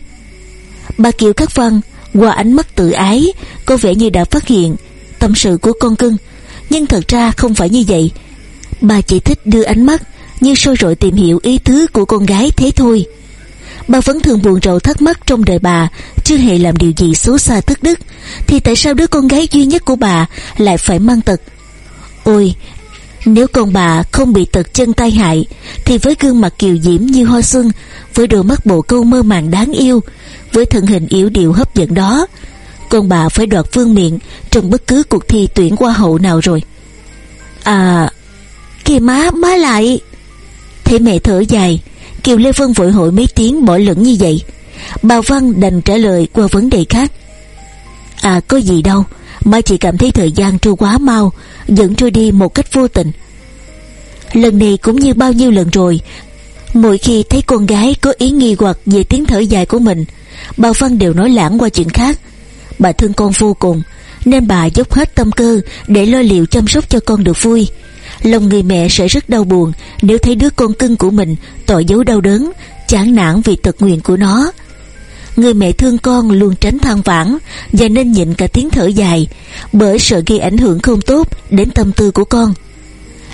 Bà Kiều Khắc Văn, Qua ánh mắt tự ái, Có vẻ như đã phát hiện Tâm sự của con cưng. Nhưng thật ra không phải như vậy. Bà chỉ thích đưa ánh mắt Như sôi rội tìm hiểu ý tứ của con gái thế thôi. Bà vẫn thường buồn rầu thắc mắc trong đời bà Chưa hề làm điều gì xấu xa thất đức. Thì tại sao đứa con gái duy nhất của bà Lại phải mang tật? Ôi nếu con bà không bị tật chân tai hại Thì với gương mặt kiều diễm như hoa xuân Với đôi mắt bộ câu mơ màng đáng yêu Với thân hình yếu điệu hấp dẫn đó Con bà phải đoạt vương miệng Trong bất cứ cuộc thi tuyển hoa hậu nào rồi. À Kìa má, má lại. Thấy mẹ thở dài. Kiều Lê Vân vội hội mấy tiếng bỏ lửng như vậy. Bà Văn đành trả lời qua vấn đề khác. À có gì đâu Má chỉ cảm thấy thời gian trôi quá mau Dẫn trôi đi một cách vô tình. Lần này cũng như bao nhiêu lần rồi, Mỗi khi thấy con gái có ý nghi hoặc về tiếng thở dài của mình, Bà Văn đều nói lãng qua chuyện khác. Bà thương con vô cùng, Nên bà dốc hết tâm cơ Để lo liệu chăm sóc cho con được vui. Lòng người mẹ sẽ rất đau buồn Nếu thấy đứa con cưng của mình Tội dấu đau đớn, Chán nản vì tật nguyện của nó. Người mẹ thương con luôn tránh than vãn Và nên nhịn cả tiếng thở dài Bởi sợ gây ảnh hưởng không tốt Đến tâm tư của con.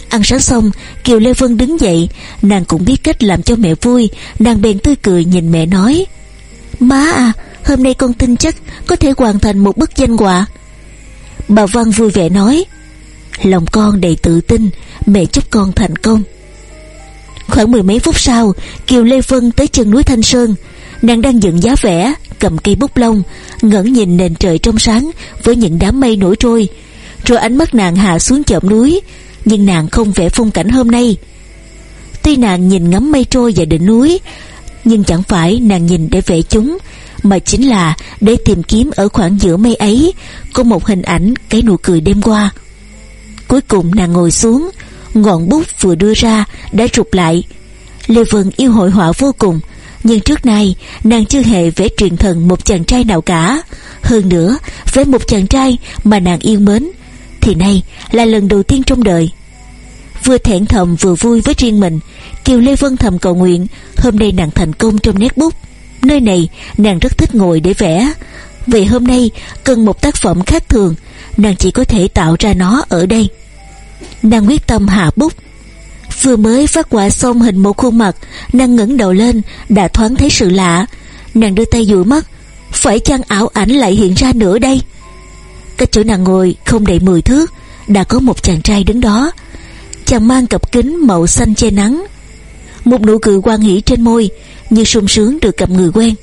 Ăn sáng xong, Kiều Lê Vân đứng dậy, Nàng cũng biết cách làm cho mẹ vui, Nàng bèn tươi cười nhìn mẹ nói, Má à Hôm nay con tin chắc Có thể hoàn thành một bức danh họa. Bà Văn vui vẻ nói Lòng con đầy tự tin, Mẹ chúc con thành công. Khoảng mười mấy phút sau, Kiều Lê Vân tới chân núi Thanh Sơn. Nàng đang dựng giá vẽ, Cầm cây bút lông, ngẩng nhìn nền trời trong sáng Với những đám mây nổi trôi. Rồi ánh mắt nàng hạ xuống chậm núi, Nhưng nàng không vẽ phong cảnh hôm nay. Tuy nàng nhìn ngắm mây trôi và đỉnh núi, Nhưng chẳng phải nàng nhìn để vẽ chúng, Mà chính là để tìm kiếm ở khoảng giữa mây ấy Có một hình ảnh cái nụ cười đêm qua. Cuối cùng nàng ngồi xuống, Ngọn bút vừa đưa ra đã rụt lại. Lê Vân yêu hội họa vô cùng, Nhưng trước nay nàng chưa hề vẽ truyền thần một chàng trai nào cả. Hơn nữa, vẽ một chàng trai mà nàng yêu mến, Thì nay là lần đầu tiên trong đời. Vừa thẹn thầm vừa vui với riêng mình, Kiều Lê Vân thầm cầu nguyện, Hôm nay nàng thành công trong nét bút. Nơi này nàng rất thích ngồi để vẽ vì hôm nay, cần một tác phẩm khác thường. Nàng chỉ có thể tạo ra nó ở đây. Nàng quyết tâm hạ bút. Vừa mới phát quả xong hình một khuôn mặt, Nàng ngẩng đầu lên, Đã thoáng thấy sự lạ. Nàng đưa tay dụi mắt, Phải chăng ảo ảnh lại hiện ra nữa đây? Cách chỗ nàng ngồi không đầy 10 thước, Đã có một chàng trai đứng đó. Chàng mang cặp kính màu xanh che nắng. Một nụ cười quan hỷ trên môi, Như sung sướng được gặp người quen.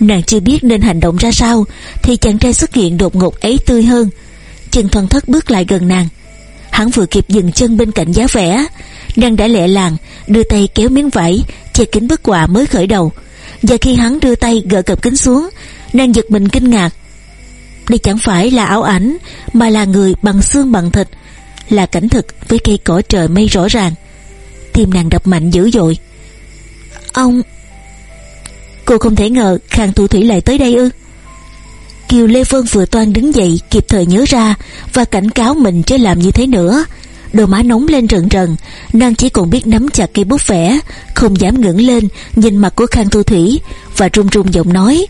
Nàng chưa biết nên hành động ra sao, Thì chàng trai xuất hiện đột ngột ấy tươi hơn. Chân thoăn thất bước lại gần nàng. Hắn vừa kịp dừng chân bên cạnh giá vẽ Nàng đã lẹ làng, Đưa tay kéo miếng vải, Che kính bức quà mới khởi đầu. Và khi hắn đưa tay gỡ cặp kính xuống, Nàng giật mình kinh ngạc. Đây chẳng phải là ảo ảnh, Mà là người bằng xương bằng thịt, Là cảnh thực với cây cỏ trời mây rõ ràng. Tim nàng đập mạnh dữ dội. Ông Cô không thể ngờ Khang Thu Thủy lại tới đây ư Kiều Lê Vân vừa toan đứng dậy kịp thời nhớ ra và cảnh cáo mình chưa làm như thế nữa. Đôi má nóng lên rần rần, nàng chỉ còn biết nắm chặt cây bút vẽ, không dám ngẩng lên nhìn mặt của Khang Thu Thủy và run run giọng nói: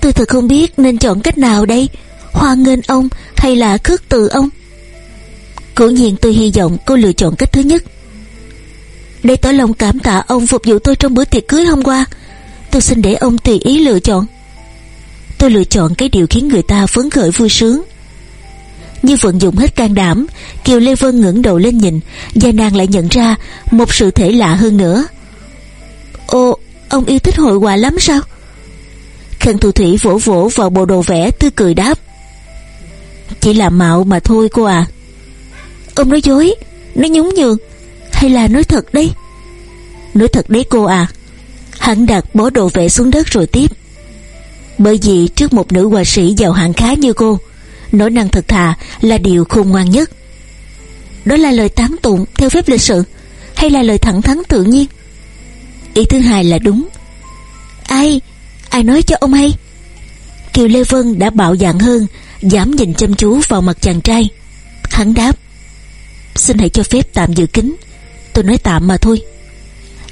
"Tôi thật không biết nên chọn cách nào đây, hoan nghênh ông hay là khước từ ông?" Cố nhiên tôi hy vọng cô lựa chọn cách thứ nhất. Để tỏ lòng cảm tạ ông phục vụ tôi trong bữa tiệc cưới hôm qua, tôi xin để ông tùy ý lựa chọn. Tôi lựa chọn cái điều khiến người ta phấn khởi vui sướng. Như vận dụng hết can đảm, kiều lê vân ngẩng đầu lên nhìn và nàng lại nhận ra một sự thể lạ hơn nữa. Ô, ông yêu thích hội họa lắm sao? Khăn thu thủy vỗ vỗ vào bộ đồ vẽ, tươi cười đáp. Chỉ là mạo mà thôi cô à ông nói dối, nói nhún nhường, hay là nói thật đấy? Nói thật đấy cô à hắn đặt bó đồ vệ xuống đất rồi tiếp. Bởi vì trước một nữ họa sĩ giàu hạng khá như cô nỗi năng thật thà là điều khôn ngoan nhất. Đó là lời tán tụng theo phép lịch sự, Hay là lời thẳng thắn tự nhiên? Ý thứ hai là đúng. Ai? Ai nói cho ông hay? Kiều Lê Vân đã bạo dạn hơn, Dám nhìn chăm chú vào mặt chàng trai. Hắn đáp, Xin hãy cho phép tạm giữ kính. Tôi nói tạm mà thôi.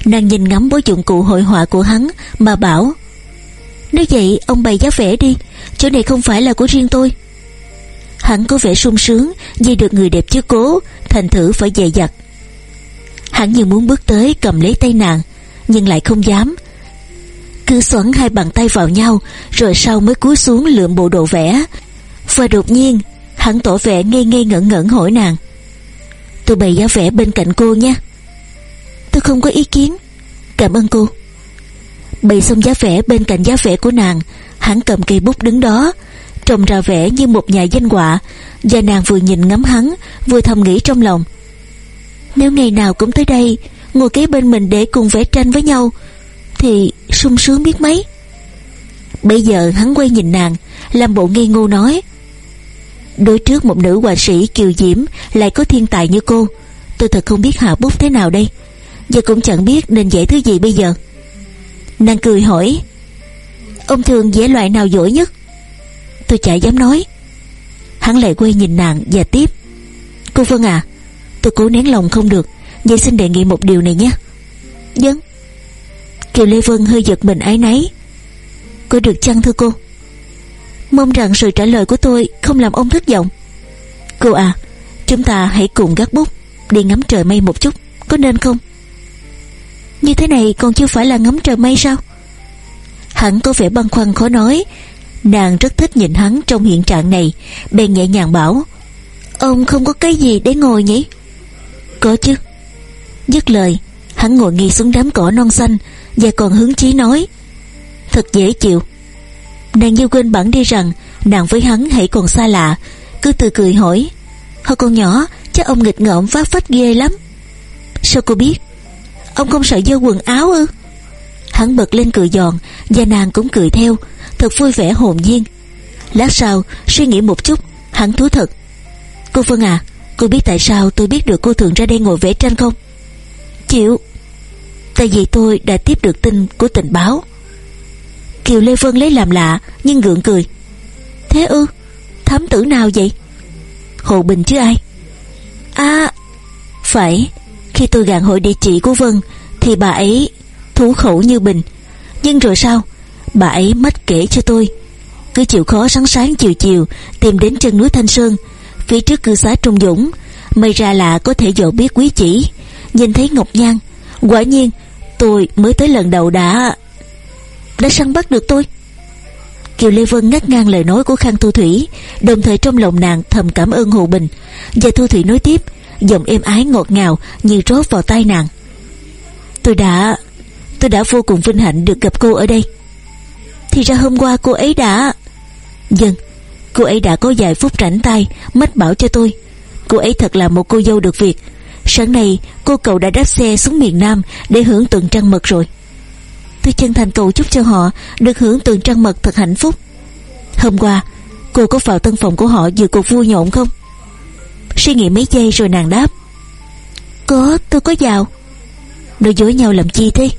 Nàng nhìn ngắm bối dụng cụ hội họa của hắn, Mà bảo, nếu vậy, ông bày giá vẽ đi, Chỗ này không phải là của riêng tôi. Hắn có vẻ sung sướng Vì được người đẹp chứ cố, Thành thử phải dè dặt. Hắn như muốn bước tới cầm lấy tay nàng, Nhưng lại không dám. Cứ xoắn hai bàn tay vào nhau, Rồi sau mới cúi xuống lượm bộ đồ vẽ. Và đột nhiên, Hắn tỏ vẻ ngây ngây ngẩn ngẩn hỏi nàng, Tôi bày giá vẽ bên cạnh cô nha Tôi không có ý kiến. Cảm ơn cô. Bày xong giá vẽ bên cạnh giá vẽ của nàng, Hắn cầm cây bút đứng đó, Trông ra vẽ như một nhà danh họa, Và nàng vừa nhìn ngắm hắn, Vừa thầm nghĩ trong lòng. Nếu ngày nào cũng tới đây, Ngồi kế bên mình để cùng vẽ tranh với nhau, Thì sung sướng biết mấy. Bây giờ hắn quay nhìn nàng, Làm bộ ngây ngô nói, Đối trước một nữ họa sĩ kiều diễm Lại có thiên tài như cô, Tôi thật không biết hạ bút thế nào đây. Và cũng chẳng biết nên vẽ thứ gì bây giờ. Nàng cười hỏi, Ông thường dễ loại nào giỏi nhất? Tôi chả dám nói. Hắn lại quay nhìn nàng và tiếp, Cô Vân à Tôi cố nén lòng không được, Vậy xin đề nghị một điều này nhé. Dân Kiều Lê Vân hơi giật mình ái náy. Có được chăng thưa cô? Mong rằng sự trả lời của tôi Không làm ông thất vọng. Cô à Chúng ta hãy cùng gác bút, Đi ngắm trời mây một chút, Có nên không? Như thế này còn chưa phải là ngắm trời mây sao? Hắn có vẻ băn khoăn khó nói. Nàng rất thích nhìn hắn trong hiện trạng này, Bèn nhẹ nhàng bảo, Ông không có cái gì để ngồi nhỉ? Có chứ. Dứt lời, Hắn ngồi nghi xuống đám cỏ non xanh Và còn hướng chí nói, Thật dễ chịu. Nàng như quên bản đi rằng, Nàng với hắn hãy còn xa lạ, Cứ từ cười hỏi Hồi con nhỏ, chắc ông nghịch ngợm phát phách ghê lắm. Sao cô biết? Ông không sợ dơ quần áo ư? Hắn bật lên cười giòn, Và nàng cũng cười theo, Thật vui vẻ hồn nhiên. Lát sau, suy nghĩ một chút, Hắn thú thật. Cô Vân à Cô biết tại sao tôi biết được cô thường ra đây ngồi vẽ tranh không? Chịu. Tại vì tôi đã tiếp được tin của tình báo. Kiều Lê Vân lấy làm lạ, Nhưng gượng cười. Thế ư, Thám tử nào vậy? Hồ Bình chứ ai? À Phải. Khi tôi gạn hội địa chỉ của Vân, Thì bà ấy thú khẩu như bình. Nhưng rồi sao? Bà ấy mất kể cho tôi. Cứ chịu khó sáng sáng chiều chiều Tìm đến chân núi Thanh Sơn, Phía trước cư xá Trung Dũng, May ra là có thể dỗ biết quý chỉ. Nhìn thấy Ngọc Nhan, Quả nhiên tôi mới tới lần đầu đã Đã săn bắt được tôi. Kiều Lê Vân ngắt ngang lời nói của Khang Thu Thủy, Đồng thời trong lòng nàng thầm cảm ơn Hồ Bình. Và Thu Thủy nói tiếp Giọng êm ái ngọt ngào như rót vào tai nàng. Tôi đã Tôi đã vô cùng vinh hạnh được gặp cô ở đây. Thì ra hôm qua cô ấy đã Dân Cô ấy đã có vài phút rảnh tay, Mách bảo cho tôi. Cô ấy thật là một cô dâu được việc. Sáng nay, cô cậu đã đáp xe xuống miền Nam Để hưởng tuần trăng mật rồi. Tôi chân thành cầu chúc cho họ Được hưởng tuần trăng mật thật hạnh phúc. Hôm qua, Cô có vào tân phòng của họ dự cuộc vui nhộn không? Suy nghĩ mấy giây rồi nàng đáp. Có, tôi có vào. Nói dối nhau làm chi thế?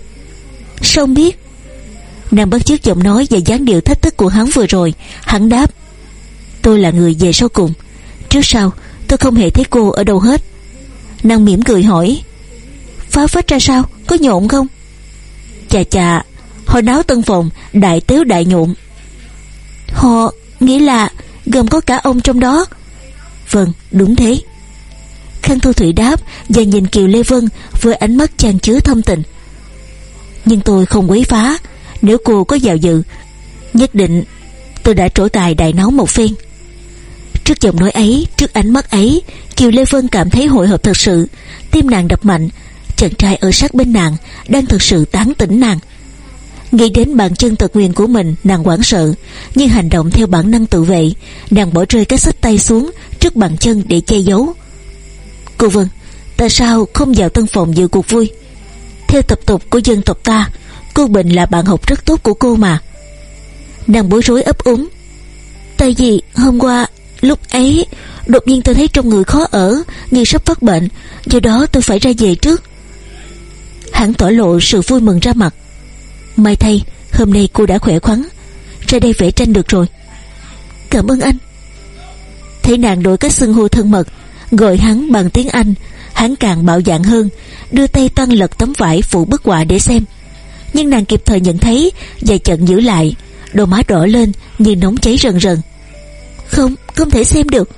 Sao không biết? Nàng bắt chước giọng nói và dáng điệu thách thức của hắn vừa rồi. Hắn đáp, Tôi là người về sau cùng. Trước sau, tôi không hề thấy cô ở đâu hết. Nàng mỉm cười hỏi, Phá phách ra sao? Có nhộn không? Chà chà, Họ náo tân phòng, Đại tếu đại nhộn. Họ nghĩa là Gồm có cả ông trong đó. Vâng đúng thế. Khang Thu Thủy đáp Và nhìn Kiều Lê Vân Với ánh mắt chan chứa thâm tình. Nhưng tôi không quấy phá, Nếu cô có vào dự Nhất định tôi đã trổ tài đại náo một phen. Trước giọng nói ấy, Trước ánh mắt ấy, Kiều Lê Vân cảm thấy hội hộp thật sự. Tim nàng đập mạnh, Chàng trai ở sát bên nàng Đang thực sự tán tỉnh nàng. Nghĩ đến bàn chân tật nguyền của mình, Nàng hoảng sợ, Nhưng hành động theo bản năng tự vệ, Nàng bỏ rơi cái sách tay xuống Trước bàn chân để che giấu. Cô Vân, Tại sao không vào tân phòng dự cuộc vui? Theo tập tục của dân tộc ta, Cô Bình là bạn học rất tốt của cô mà. Nàng bối rối ấp úng. Tại vì hôm qua, Lúc ấy, Đột nhiên tôi thấy trong người khó ở, Như sắp phát bệnh, Do đó tôi phải ra về trước. Hắn tỏ lộ sự vui mừng ra mặt. May thay, Hôm nay cô đã khỏe khoắn, Ra đây vẽ tranh được rồi. Cảm ơn anh. Thấy nàng đổi cách xưng hô thân mật, Gọi hắn bằng tiếng Anh, Hắn càng bạo dạn hơn, Đưa tay toan lật tấm vải phủ bức họa để xem. Nhưng nàng kịp thời nhận thấy Và chận giữ lại, Đôi má đỏ lên, như nóng cháy rần rần. Không Không thể xem được.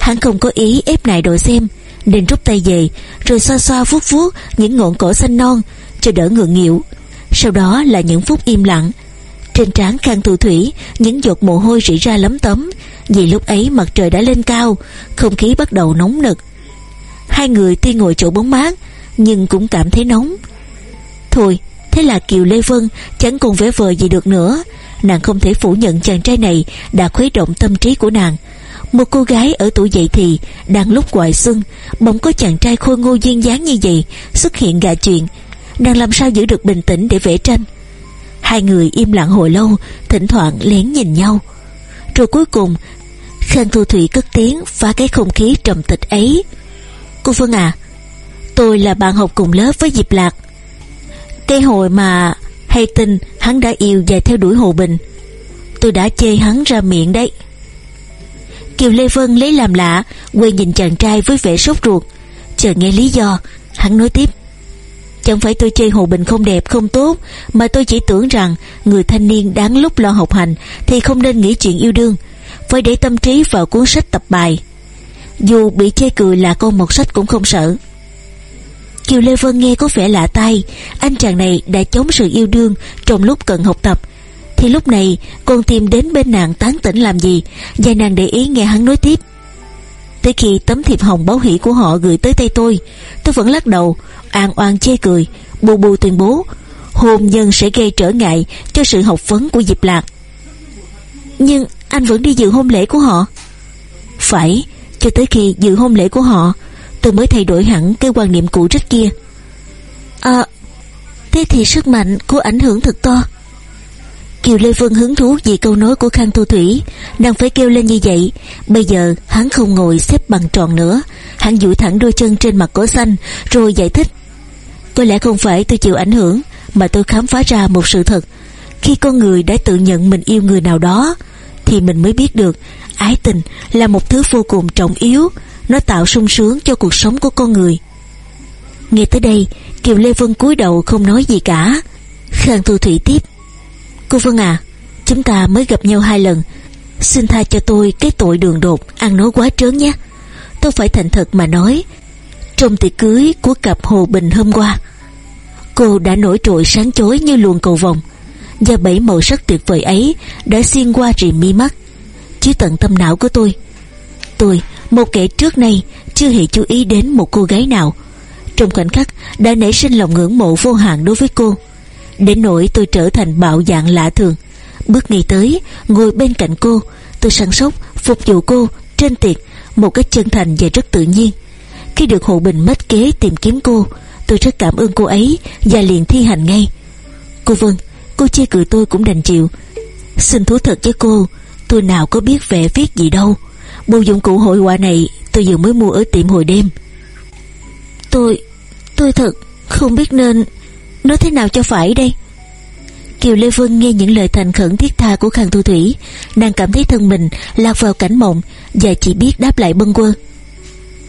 Hắn không có ý ép nại đội xem, Nên rút tay về, Rồi xoa xoa vuốt vuốt những ngọn cỏ xanh non, Cho đỡ ngượng nghịu. Sau đó là những phút im lặng. Trên trán Khang Thu Thủy, Những giọt mồ hôi rỉ ra lấm tấm vì lúc ấy mặt trời đã lên cao, Không khí bắt đầu nóng nực. Hai người tuy ngồi chỗ bóng mát, Nhưng cũng cảm thấy nóng. Thôi, Thế là Kiều Lê Vân chẳng còn vẽ vời gì được nữa. Nàng không thể phủ nhận chàng trai này Đã khuấy động tâm trí của nàng. Một cô gái ở tuổi dậy thì Đang lúc ngoại xuân, Bỗng có chàng trai khôi ngô duyên dáng như vậy Xuất hiện gạ chuyện. Nàng làm sao giữ được bình tĩnh để vẽ tranh? Hai người im lặng hồi lâu, Thỉnh thoảng lén nhìn nhau. Rồi cuối cùng. Khang Thu Thủy cất tiếng phá cái không khí trầm tịch ấy. Cô Vân à Tôi là bạn học cùng lớp với Diệp Lạc. Cái hồi mà hay tin hắn đã yêu và theo đuổi Hồ Bình. Tôi đã chê hắn ra miệng đấy. Kiều Lê Vân lấy làm lạ, Quay nhìn chàng trai với vẻ sốt ruột. Chờ nghe lý do, Hắn nói tiếp. Chẳng phải tôi chê Hồ Bình không đẹp, không tốt, Mà tôi chỉ tưởng rằng Người thanh niên đáng lúc lo học hành Thì không nên nghĩ chuyện yêu đương, Phải để tâm trí vào cuốn sách tập bài. Dù bị chê cười là con một sách cũng không sợ. Kiều Lê Vân nghe có vẻ lạ tai, Anh chàng này đã chống sự yêu đương Trong lúc cần học tập. Thì lúc này, con tìm đến bên nàng tán tỉnh làm gì, Và nàng để ý nghe hắn nói tiếp. Tới khi tấm thiệp hồng báo hỷ của họ gửi tới tay tôi. Tôi vẫn lắc đầu, An oan chê cười, Bù bù tuyên bố, Hôn nhân sẽ gây trở ngại cho sự học vấn của Diệp Lạc. Nhưng anh vẫn đi dự hôn lễ của họ. Phải, Cho tới khi dự hôn lễ của họ, tôi mới thay đổi hẳn cái quan niệm cũ rất kia. À Thế thì sức mạnh của ảnh hưởng thật to. Kiều Lê Vân hứng thú vì câu nói của Khang Thu Thủy. Nàng phải kêu lên như vậy. Bây giờ, hắn không ngồi xếp bằng tròn nữa. Hắn duỗi thẳng đôi chân trên mặt cỏ xanh, Rồi giải thích. Có lẽ không phải tôi chịu ảnh hưởng, Mà tôi khám phá ra một sự thật. Khi con người đã tự nhận mình yêu người nào đó, Thì mình mới biết được Ái tình là một thứ vô cùng trọng yếu. Nó tạo sung sướng cho cuộc sống của con người. Nghe tới đây, Kiều Lê Vân cúi đầu không nói gì cả. Khang Thu Thủy tiếp. Cô Vân à Chúng ta mới gặp nhau hai lần. Xin tha cho tôi cái tội đường đột Ăn nói quá trớn nhé. Tôi phải thành thật mà nói Trong tiệc cưới của cặp Hồ Bình hôm qua Cô đã nổi trội sáng chói như luồng cầu vồng, Và bảy màu sắc tuyệt vời ấy Đã xuyên qua rì mi mắt Chứ tận tâm não của tôi. Tôi một kẻ trước nay chưa hề chú ý đến một cô gái nào Trong khoảnh khắc đã nảy sinh lòng ngưỡng mộ vô hạn đối với cô. Đến nỗi tôi trở thành bạo dạng lạ thường. Bước ngay tới, Ngồi bên cạnh cô, Tôi sẵn sóc, phục vụ cô, trên tiệc, Một cách chân thành và rất tự nhiên. Khi được Hồ Bình mất kế tìm kiếm cô, Tôi rất cảm ơn cô ấy Và liền thi hành ngay. Cô Vân, Cô chê cười tôi cũng đành chịu. Xin thú thật với cô, Tôi nào có biết vẽ viết gì đâu. Bộ dụng cụ hội họa này tôi vừa mới mua ở tiệm hồi đêm. Tôi Tôi thật không biết nên Nói thế nào cho phải đây? Kiều Lê Vân nghe những lời thành khẩn thiết tha của Khang Thu Thủy, Nàng cảm thấy thân mình lạc vào cảnh mộng Và chỉ biết đáp lại bâng quơ.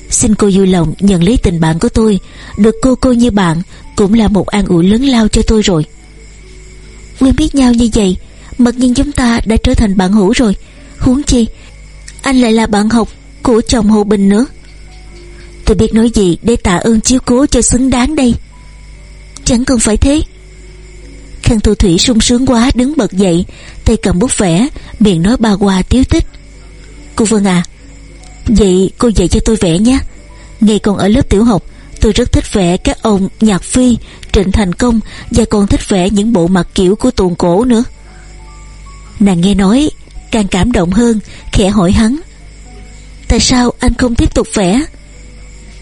Xin cô vui lòng nhận lấy tình bạn của tôi, Được cô cô như bạn Cũng là một an ủi lớn lao cho tôi rồi. Quen biết nhau như vậy Mật nhiên chúng ta đã trở thành bạn hữu rồi. Huống chi, anh lại là bạn học của chồng Hồ Bình nữa. Tôi biết nói gì để tạ ơn chiếu cố cho xứng đáng đây. Chẳng cần phải thế. Khang Thu Thủy sung sướng quá, đứng bật dậy, Tay cầm bút vẽ, Miệng nói ba qua tiếu tích. Cô Vân à Vậy cô dạy cho tôi vẽ nhé. Ngày còn ở lớp tiểu học, Tôi rất thích vẽ các ông Nhạc Phi, Trịnh Thành Công Và còn thích vẽ những bộ mặt kiểu của tuồng cổ nữa. Nàng nghe nói, càng cảm động hơn, khẽ hỏi hắn. Tại sao anh không tiếp tục vẽ?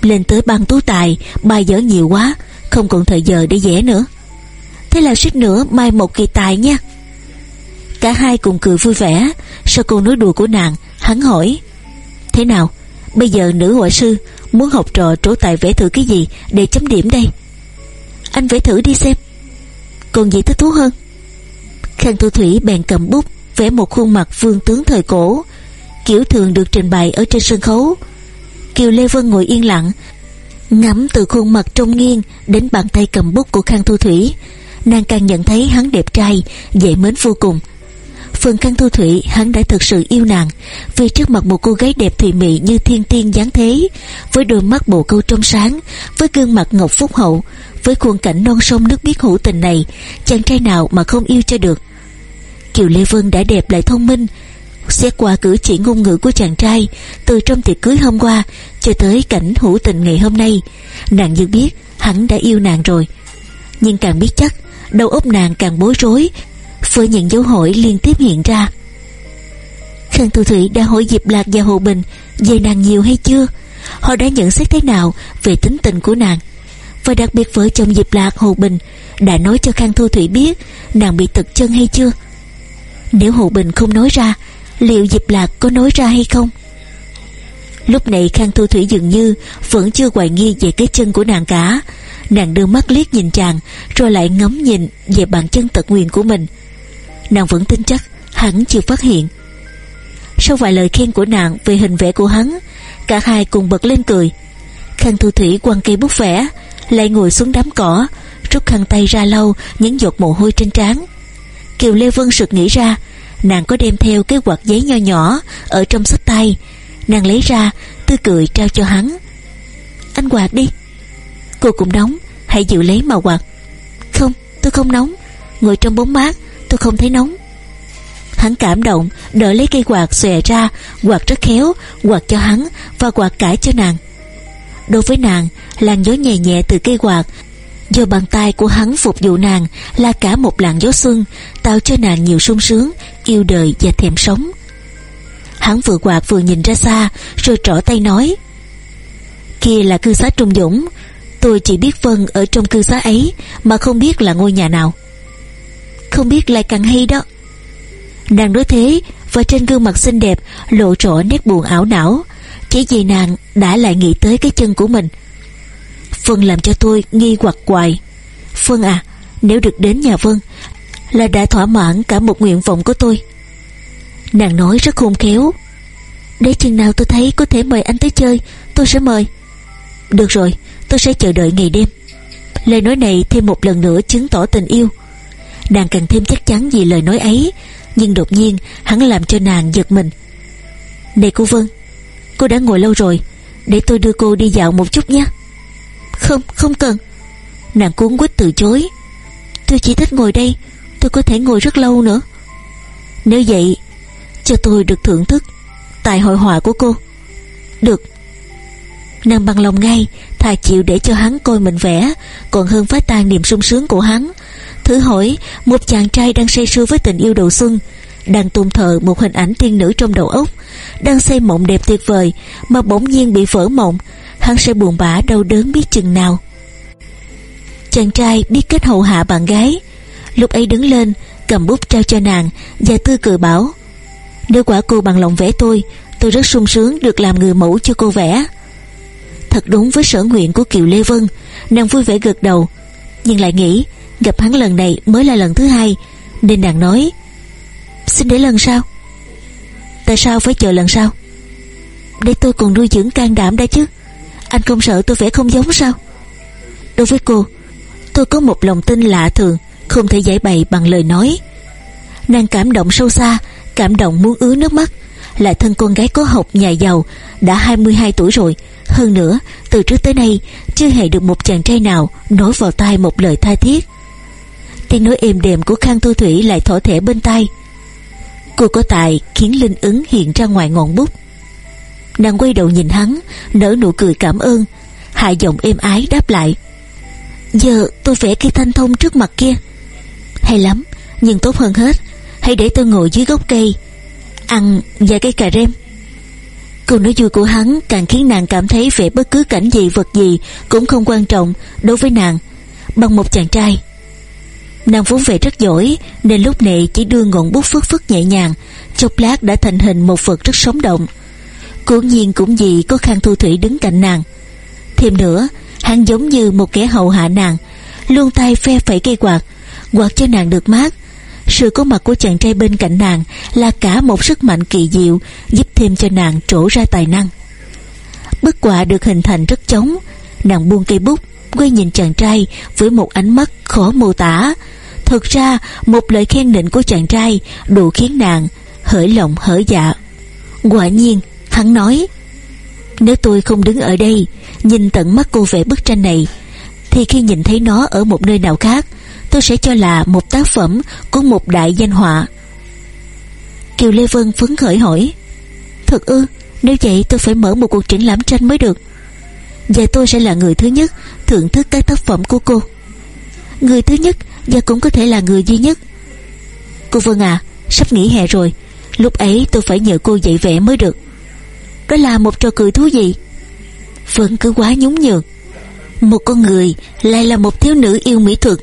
Lên tới ban tú tài, bài dở nhiều quá không còn thời giờ để vẽ nữa. Thế là suýt nữa mai một kỳ tài nha. Cả hai cùng cười vui vẻ. Sau câu nói đùa của nàng, hắn hỏi, thế nào? Bây giờ nữ họa sư muốn học trò trổ tài vẽ thử cái gì để chấm điểm đây? Anh vẽ thử đi xem. Còn gì thích thú hơn? Khang thu thủy bèn cầm bút vẽ một khuôn mặt vương tướng thời cổ, kiểu thường được trình bày ở trên sân khấu. Kiều lê vân ngồi yên lặng ngắm từ khuôn mặt trông nghiêng đến bàn tay cầm bút của khang thu thủy, nàng càng nhận thấy hắn đẹp trai, dễ mến vô cùng. Phần khang Thu Thủy, hắn đã thực sự yêu nàng, Vì trước mặt một cô gái đẹp thùy mị như thiên tiên dáng thế, Với đôi mắt bộ câu trong sáng, Với gương mặt ngọc phúc hậu, Với khuôn cảnh non sông nước biết hữu tình này, Chàng trai nào mà không yêu cho được. Kiều Lê Vân đã đẹp lại thông minh Xét qua cử chỉ ngôn ngữ của chàng trai, Từ trong tiệc cưới hôm qua Cho tới cảnh hữu tình ngày hôm nay. Nàng như biết, hắn đã yêu nàng rồi. Nhưng càng biết chắc, Đầu óc nàng càng bối rối, với những dấu hỏi liên tiếp hiện ra. Khang Thu Thủy đã hỏi Diệp Lạc và Hồ Bình Về nàng nhiều hay chưa? Họ đã nhận xét thế nào Về tính tình của nàng? Và đặc biệt vợ chồng Diệp Lạc, Hồ Bình Đã nói cho Khang Thu Thủy biết Nàng bị tật chân hay chưa? Nếu Hồ Bình không nói ra Liệu Diệp Lạc có nói ra hay không? Lúc này Khang Thu Thủy dường như Vẫn chưa hoài nghi về cái chân của nàng cả. Nàng đưa mắt liếc nhìn chàng, Rồi lại ngắm nhìn về bàn chân tật nguyền của mình. Nàng vẫn tin chắc, hắn chưa phát hiện. Sau vài lời khen của nàng Về hình vẽ của hắn, Cả hai cùng bật lên cười. Khang thu thủy quăng cây bút vẽ, Lại ngồi xuống đám cỏ, Rút khăn tay ra lau những giọt mồ hôi trên trán. Kiều Lê Vân sực nghĩ ra Nàng có đem theo cái quạt giấy nho nhỏ Ở trong sách tay. Nàng lấy ra, tươi cười trao cho hắn. Anh quạt đi. Cô cũng nóng, Hãy giữ lấy mà quạt. Không, tôi không nóng. Ngồi trong bóng mát, tôi không thấy nóng. Hắn cảm động, Đỡ lấy cây quạt xòe ra, Quạt rất khéo, Quạt cho hắn Và quạt cãi cho nàng. Đối với nàng, Làn gió nhẹ nhẹ từ cây quạt Do bàn tay của hắn phục vụ nàng Là cả một làn gió xuân, Tạo cho nàng nhiều sung sướng, Yêu đời và thèm sống. Hắn vừa quạt vừa nhìn ra xa, Rồi trỏ tay nói, Kia là cư xá Trung Dũng, Tôi chỉ biết Vân ở trong cư xá ấy Mà không biết là ngôi nhà nào. Không biết lại càng hay đó. Nàng nói thế Và trên gương mặt xinh đẹp Lộ rõ nét buồn ảo não, Chỉ vì nàng đã lại nghĩ tới cái chân của mình. Vân làm cho tôi nghi hoặc hoài. Vân à Nếu được đến nhà Vân, Là đã thỏa mãn cả một nguyện vọng của tôi. Nàng nói rất khôn khéo. Để chừng nào tôi thấy có thể mời anh tới chơi, Tôi sẽ mời. Được rồi, tôi sẽ chờ đợi ngày đêm. Lời nói này thêm một lần nữa chứng tỏ tình yêu. Nàng càng thêm chắc chắn vì lời nói ấy, Nhưng đột nhiên hắn làm cho nàng giật mình. Này cô Vân, Cô đã ngồi lâu rồi, Để tôi đưa cô đi dạo một chút nhé. Không, không cần. Nàng cuốn quýt từ chối. Tôi chỉ thích ngồi đây Tôi có thể ngồi rất lâu nữa. Nếu vậy Cho tôi được thưởng thức Tài hội họa của cô. Được. Nàng bằng lòng ngay Thà chịu để cho hắn coi mình vẽ Còn hơn phá tan niềm sung sướng của hắn. Thử hỏi một chàng trai đang say sưa với tình yêu đầu xuân Đang tôn thờ một hình ảnh tiên nữ trong đầu óc Đang xây mộng đẹp tuyệt vời Mà bỗng nhiên bị vỡ mộng Hắn sẽ buồn bã, đau đớn biết chừng nào. Chàng trai biết cách hậu hạ bạn gái. Lúc ấy đứng lên, Cầm bút trao cho nàng Và tươi cười bảo, Nếu quả cô bằng lòng vẽ tôi Tôi rất sung sướng được làm người mẫu cho cô vẽ. Thật đúng với sở nguyện của Kiều Lê Vân, Nàng vui vẻ gật đầu, Nhưng lại nghĩ Gặp hắn lần này mới là lần thứ hai, Nên nàng nói, Xin để lần sau. Tại sao phải chờ lần sau? Để tôi còn nuôi dưỡng can đảm đã chứ. Anh không sợ tôi vẽ không giống sao? Đối với cô, Tôi có một lòng tin lạ thường, Không thể giải bày bằng lời nói. Nàng cảm động sâu xa, Cảm động muốn ứa nước mắt. Là thân con gái có học nhà giàu, Đã 22 tuổi rồi. Hơn nữa, từ trước tới nay, Chưa hề được một chàng trai nào Nói vào tai một lời tha thiết. Tiếng nói êm đềm của khang thu thủy lại thỏ thẻ bên tai. Cô có tài khiến linh ứng hiện ra ngoài ngọn bút nàng quay đầu nhìn hắn, nở nụ cười cảm ơn. Hạ giọng êm ái đáp lại. Giờ tôi vẽ cây thanh thông trước mặt kia. Hay lắm nhưng tốt hơn hết. Hãy để tôi ngồi dưới gốc cây, ăn vài cây cà rem. Câu nói vui của hắn càng khiến nàng cảm thấy vẽ bất cứ cảnh gì, vật gì cũng không quan trọng đối với nàng. Bằng một chàng trai. Nàng vốn về rất giỏi, Nên lúc này chỉ đưa ngọn bút phước phức nhẹ nhàng, Chốc lát đã thành hình một vật rất sống động. Cố nhiên cũng vì có Khang Thu Thủy đứng cạnh nàng. Thêm nữa, Hắn giống như một kẻ hầu hạ nàng, Luôn tay phe phẩy cây quạt Quạt cho nàng được mát. Sự có mặt của chàng trai bên cạnh nàng Là cả một sức mạnh kỳ diệu, Giúp thêm cho nàng trổ ra tài năng. Bức quả được hình thành rất chóng, Nàng buông cây bút, quay nhìn chàng trai với một ánh mắt khó mô tả. Thực ra, một lời khen định của chàng trai Đủ khiến nàng hỡi lòng hỡi dạ. Quả nhiên hắn nói, Nếu tôi không đứng ở đây, Nhìn tận mắt cô vẽ bức tranh này, Thì khi nhìn thấy nó ở một nơi nào khác, Tôi sẽ cho là một tác phẩm Của một đại danh họa. Kiều Lê Vân phấn khởi hỏi, Thật ư? Nếu vậy tôi phải mở một cuộc triển lãm tranh mới được. Và tôi sẽ là người thứ nhất Thưởng thức các tác phẩm của cô. Người thứ nhất Và cũng có thể là người duy nhất. Cô Vân à Sắp nghỉ hè rồi. Lúc ấy tôi phải nhờ cô dạy vẽ mới được. Đó là một trò cười thú vị. Vẫn cứ quá nhún nhường. Một con người lại là một thiếu nữ yêu mỹ thuật,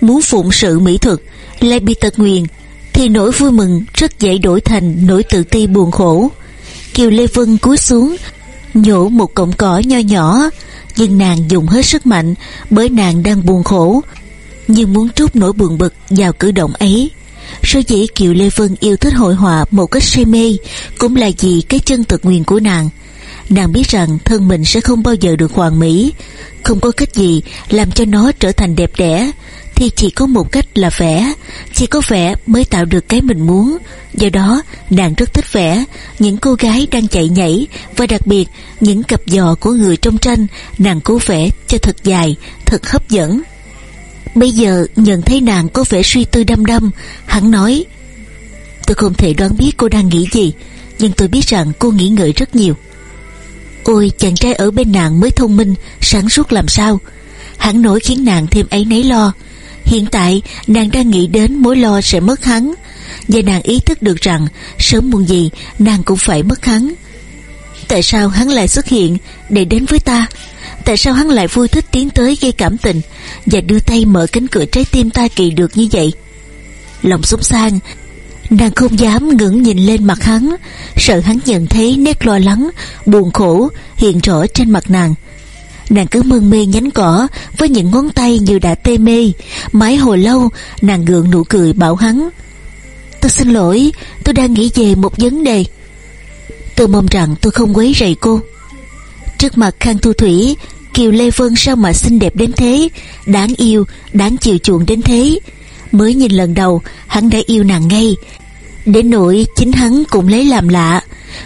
Muốn phụng sự mỹ thuật, Lại bị tật nguyền, Thì nỗi vui mừng rất dễ đổi thành nỗi tự ti buồn khổ. Kiều Lê Vân cúi xuống, Nhổ một cọng cỏ nho nhỏ, Nhưng nàng dùng hết sức mạnh, Bởi nàng đang buồn khổ, Nhưng muốn trút nỗi buồn bực vào cử động ấy. Sở dĩ Kiều Lê Vân yêu thích hội họa một cách say mê, Cũng là vì cái chân tật nguyền của nàng. Nàng biết rằng thân mình sẽ không bao giờ được hoàn mỹ. Không có cách gì làm cho nó trở thành đẹp đẽ, Thì chỉ có một cách là vẽ. Chỉ có vẽ mới tạo được cái mình muốn. Do đó, nàng rất thích vẽ. Những cô gái đang chạy nhảy, Và đặc biệt những cặp giò của người trong tranh, Nàng cố vẽ cho thật dài, Thật hấp dẫn. Bây giờ nhận thấy nàng có vẻ suy tư đăm đăm, Hắn nói, Tôi không thể đoán biết cô đang nghĩ gì, Nhưng tôi biết rằng cô nghĩ ngợi rất nhiều. Ôi, chàng trai ở bên nàng mới thông minh, Sáng suốt làm sao? Hắn nổi khiến nàng thêm ấy nấy lo. Hiện tại, nàng đang nghĩ đến mối lo sẽ mất hắn, Và nàng ý thức được rằng Sớm muộn gì nàng cũng phải mất hắn. Tại sao hắn lại xuất hiện Để đến với ta? Tại sao hắn lại vui thích tiến tới gây cảm tình Và đưa tay mở cánh cửa trái tim ta kỳ được như vậy? Lòng xúc sang Nàng không dám ngẩng nhìn lên mặt hắn, Sợ hắn nhận thấy nét lo lắng, Buồn khổ hiện rõ trên mặt nàng. Nàng cứ mân mê nhánh cỏ Với những ngón tay như đã tê mê, Mãi hồi lâu Nàng gượng nụ cười bảo hắn, Tôi xin lỗi, Tôi đang nghĩ về một vấn đề. Tôi mong rằng tôi không quấy rầy cô. Trước mặt Khang Thu Thủy Kiều Lê Vân sao mà xinh đẹp đến thế? Đáng yêu, đáng chiều chuộng đến thế. Mới nhìn lần đầu Hắn đã yêu nàng ngay. Đến nỗi chính hắn cũng lấy làm lạ.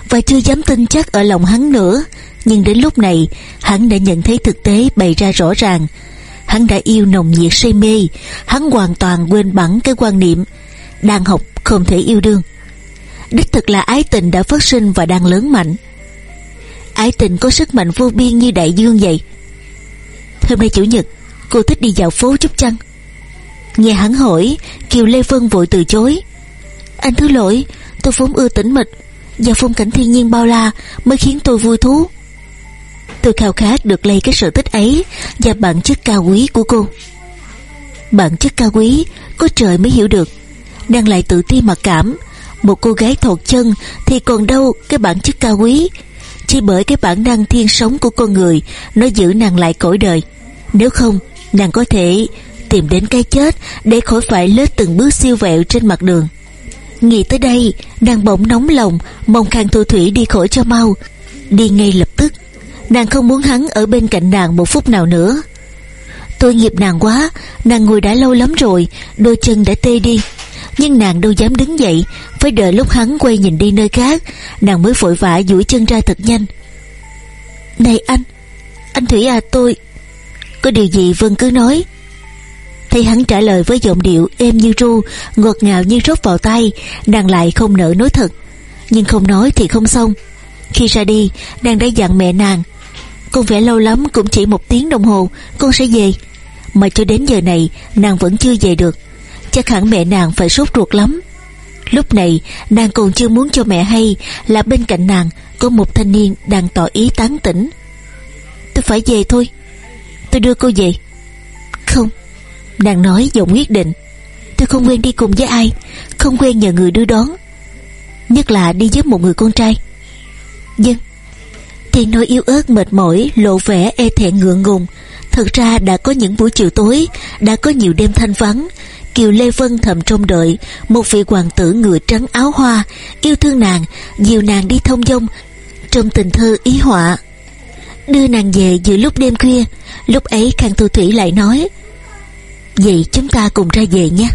Và chưa dám tin chắc ở lòng hắn nữa. Nhưng đến lúc này Hắn đã nhận thấy thực tế bày ra rõ ràng. Hắn đã yêu nồng nhiệt say mê. Hắn hoàn toàn quên bẵng cái quan niệm Đang học không thể yêu đương. Đích thực là ái tình đã phát sinh và đang lớn mạnh. Ái tình có sức mạnh vô biên như đại dương vậy. Hôm nay chủ nhật, Cô thích đi dạo phố chút chăng. Nghe hắn hỏi, Kiều Lê Vân vội từ chối. Anh thứ lỗi, Tôi vốn ưa tĩnh mịch Và phong cảnh thiên nhiên bao la Mới khiến tôi vui thú. Tôi khao khát được lấy cái sở thích ấy Và bản chất cao quý của cô. Bản chất cao quý, Có trời mới hiểu được. Đang lại tự ti mặc cảm, Một cô gái thột chân Thì còn đâu cái bản chất cao quý. Chỉ bởi cái bản năng thiên sống của con người Nó giữ nàng lại cõi đời Nếu không nàng có thể tìm đến cái chết để khỏi phải lết từng bước siêu vẹo trên mặt đường. Nghĩ tới đây, nàng bỗng nóng lòng, mong Khang Thu Thủy đi khỏi cho mau, đi ngay lập tức. Nàng không muốn hắn ở bên cạnh nàng một phút nào nữa. Tôi nghiệp nàng quá, nàng ngồi đã lâu lắm rồi, đôi chân đã tê đi. Nhưng nàng đâu dám đứng dậy, phải đợi lúc hắn quay nhìn đi nơi khác, nàng mới vội vã duỗi chân ra thật nhanh. Này anh, anh Thủy à tôi... Có điều gì Vân cứ nói. Thấy hắn trả lời với giọng điệu êm như ru Ngọt ngào như rót vào tay Nàng lại không nỡ nói thật. Nhưng không nói thì không xong. Khi ra đi nàng đã dặn mẹ nàng Con vẽ lâu lắm cũng chỉ một tiếng đồng hồ Con sẽ về. Mà cho đến giờ này nàng vẫn chưa về được. Chắc hẳn mẹ nàng phải sốt ruột lắm. Lúc này, nàng còn chưa muốn cho mẹ hay Là bên cạnh nàng Có một thanh niên đang tỏ ý tán tỉnh. Tôi phải về thôi. Tôi đưa cô về. Không, Nàng nói giọng quyết định. Tôi không quen đi cùng với ai, Không quen nhờ người đưa đón. Nhất là đi với một người con trai. Dân Thì nói yếu ớt, mệt mỏi, Lộ vẻ e thẹn ngượng ngùng. Thật ra đã có những buổi chiều tối, Đã có nhiều đêm thanh vắng. Kiều Lê Vân thầm trông đợi. Một vị hoàng tử ngựa trắng áo hoa, Yêu thương nàng, Dìu nàng đi thông dong Trong tình thơ ý họa. Đưa nàng về giữa lúc đêm khuya, Lúc ấy Khang Thu Thủy lại nói, Vậy chúng ta cùng ra về nhé.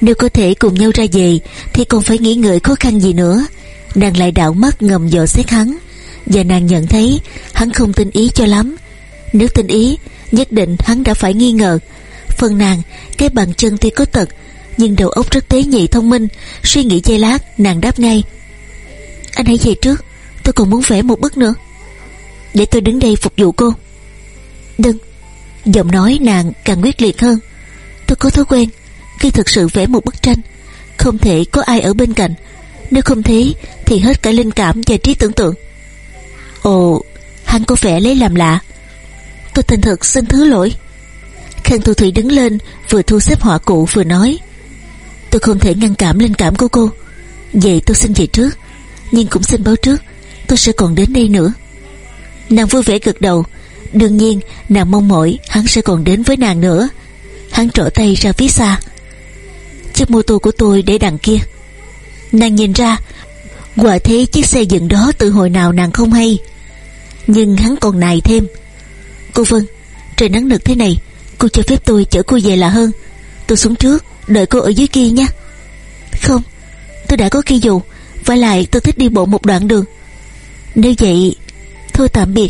Nếu có thể cùng nhau ra về, Thì còn phải nghĩ ngợi khó khăn gì nữa. Nàng lại đảo mắt ngầm dò xét hắn, Và nàng nhận thấy Hắn không tin ý cho lắm. Nếu tin ý, Nhất định hắn đã phải nghi ngờ. Phần nàng, Cái bàn chân tuy có tật Nhưng đầu óc rất tế nhị thông minh, Suy nghĩ giây lát, Nàng đáp ngay. Anh hãy về trước, Tôi còn muốn vẽ một bức nữa. Để tôi đứng đây phục vụ cô. Đừng, Giọng nói nàng càng quyết liệt hơn. Tôi có thói quen, Khi thực sự vẽ một bức tranh, Không thể có ai ở bên cạnh. Nếu không thế, thì hết cả linh cảm và trí tưởng tượng. Ồ, Hắn có vẻ lấy làm lạ. Tôi thành thật xin thứ lỗi. Khang Thu Thủy đứng lên, Vừa thu xếp họa cụ vừa nói. Tôi không thể ngăn cảm linh cảm của cô. Vậy tôi xin về trước, Nhưng cũng xin báo trước, Tôi sẽ còn đến đây nữa. Nàng vui vẻ gật đầu. Đương nhiên, nàng mong mỏi Hắn sẽ còn đến với nàng nữa. Hắn trỏ tay ra phía xa. Chiếc mô tô của tôi để đằng kia. Nàng nhìn ra, Quả thế chiếc xe dựng đó từ hồi nào nàng không hay. Nhưng hắn còn nài thêm. Cô Vân, Trời nắng nực thế này Cô cho phép tôi chở cô về là hơn. Tôi xuống trước, Đợi cô ở dưới kia nha Không, Tôi đã có khi dù. Và lại, tôi thích đi bộ một đoạn đường. Nếu vậy, Thôi tạm biệt.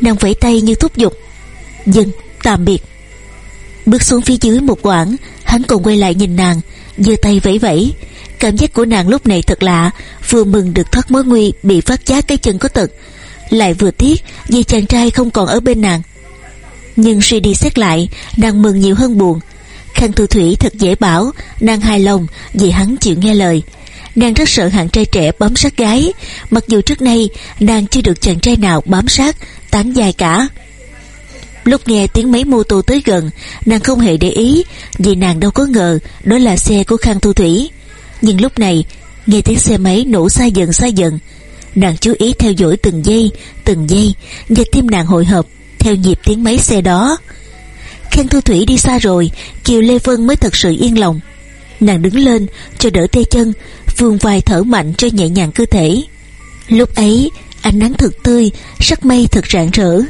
Nàng vẫy tay như thúc giục. Dừng, tạm biệt. Bước xuống phía dưới một quãng, Hắn còn quay lại nhìn nàng, giơ tay vẫy vẫy. Cảm giác của nàng lúc này thật lạ, Vừa mừng được thoát mối nguy Bị phát giác cái chân có tật. Lại vừa tiếc, vì chàng trai không còn ở bên nàng. Nhưng suy đi xét lại, Nàng mừng nhiều hơn buồn. Khang Thu Thủy thật dễ bảo, Nàng hài lòng vì hắn chịu nghe lời. Nàng rất sợ hạng trai trẻ bám sát gái, Mặc dù trước nay Nàng chưa được chàng trai nào bám sát, Tán dài cả. Lúc nghe tiếng máy mô tô tới gần, Nàng không hề để ý, Vì nàng đâu có ngờ Đó là xe của Khang Thu Thủy. Nhưng lúc này, Nghe tiếng xe máy nổ xa dần xa dần. Nàng chú ý theo dõi từng giây Từng giây, Và tim nàng hồi hộp. Theo nhịp tiếng máy xe đó. Khang Thu Thủy đi xa rồi, Kiều Lê Vân mới thật sự yên lòng. Nàng đứng lên, cho đỡ tê chân Vương vai thở mạnh cho nhẹ nhàng cơ thể. Lúc ấy, Ánh nắng thật tươi, Sắc mây thật rạng rỡ.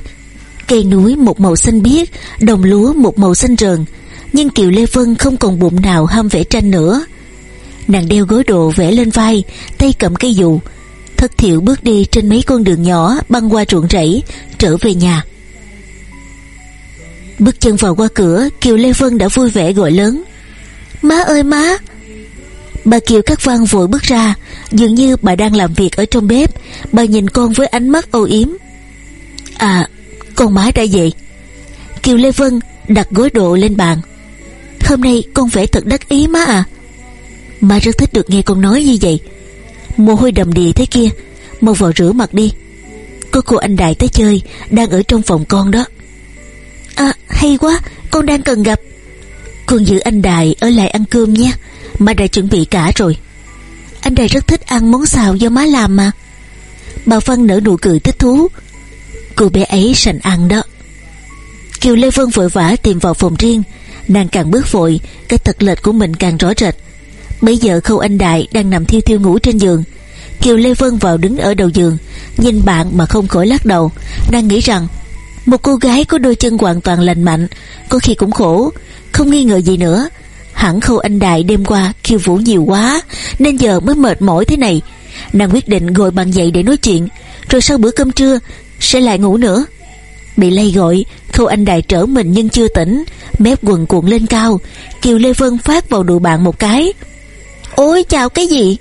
Cây núi một màu xanh biếc, Đồng lúa một màu xanh rờn, Nhưng Kiều Lê Vân không còn bụng nào ham vẽ tranh nữa. Nàng đeo gối đồ vẽ lên vai, Tay cầm cây dù. Thất thiệu bước đi trên mấy con đường nhỏ Băng qua ruộng rẫy, Trở về nhà. Bước chân vào qua cửa, Kiều Lê Vân đã vui vẻ gọi lớn. Má ơi má! Bà Kiều Cát Văn vội bước ra. Dường như bà đang làm việc ở trong bếp. Bà nhìn con với ánh mắt âu yếm. À con má đã về Kiều Lê Vân đặt gối độ lên bàn. Hôm nay con vẽ thật đắc ý má à. Má rất thích được nghe con nói như vậy. Mồ hôi đầm đìa thế kia, Mau vào rửa mặt đi. Có cô anh Đại tới chơi, Đang ở trong phòng con đó. À hay quá, Con đang cần gặp. Con giữ anh Đại ở lại ăn cơm nhé. Má đã chuẩn bị cả rồi. Anh Đại rất thích ăn món xào do má làm mà. Bà Văn nở nụ cười thích thú. Cô bé ấy sành ăn đó. Kiều Lê Vân vội vã tìm vào phòng riêng. Nàng càng bước vội, Cái tật lệch của mình càng rõ rệt. Bây giờ Khâu Anh Đại đang nằm thiêu thiêu ngủ trên giường. Kiều Lê Vân vào đứng ở đầu giường, Nhìn bạn mà không khỏi lắc đầu. Đang nghĩ rằng một cô gái có đôi chân hoàn toàn lành mạnh, Có khi cũng khổ. Không nghi ngờ gì nữa. Hẳn Khâu Anh Đại đêm qua khiêu vũ nhiều quá, Nên giờ mới mệt mỏi thế này. Nàng quyết định ngồi bằng dậy để nói chuyện, Rồi sau bữa cơm trưa Sẽ lại ngủ nữa. Bị lay gọi, Khâu Anh Đại trở mình nhưng chưa tỉnh, Mép quần cuộn lên cao Kiều Lê Vân phát vào đùi bạn một cái. Ôi, chào cái gì?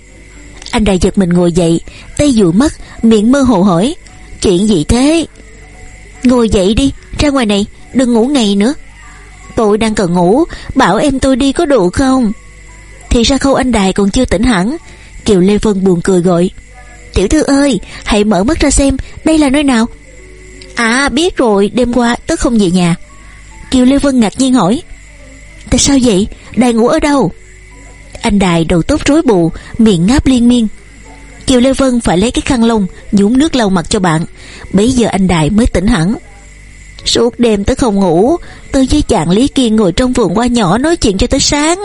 Anh Đại giật mình ngồi dậy, Tay dụi mắt, miệng mơ hồ hỏi, Chuyện gì thế? Ngồi dậy đi, ra ngoài này, Đừng ngủ ngày nữa. Tôi đang cần ngủ, Bảo em tôi đi có đủ không? Thì ra khâu anh Đài còn chưa tỉnh hẳn. Kiều Lê Vân buồn cười gọi. Tiểu thư ơi, hãy mở mắt ra xem, Đây là nơi nào? À biết rồi, đêm qua tớ không về nhà. Kiều Lê Vân ngạc nhiên hỏi. Tại sao vậy? Đài ngủ ở đâu? Anh Đài đầu tóc rối bù, Miệng ngáp liên miên. Kiều Lê Vân phải lấy cái khăn lông, Nhúng nước lau mặt cho bạn. Bây giờ anh Đại mới tỉnh hẳn. Suốt đêm tớ không ngủ Tôi với chàng Lý Kiên ngồi trong vườn hoa nhỏ Nói chuyện cho tới sáng.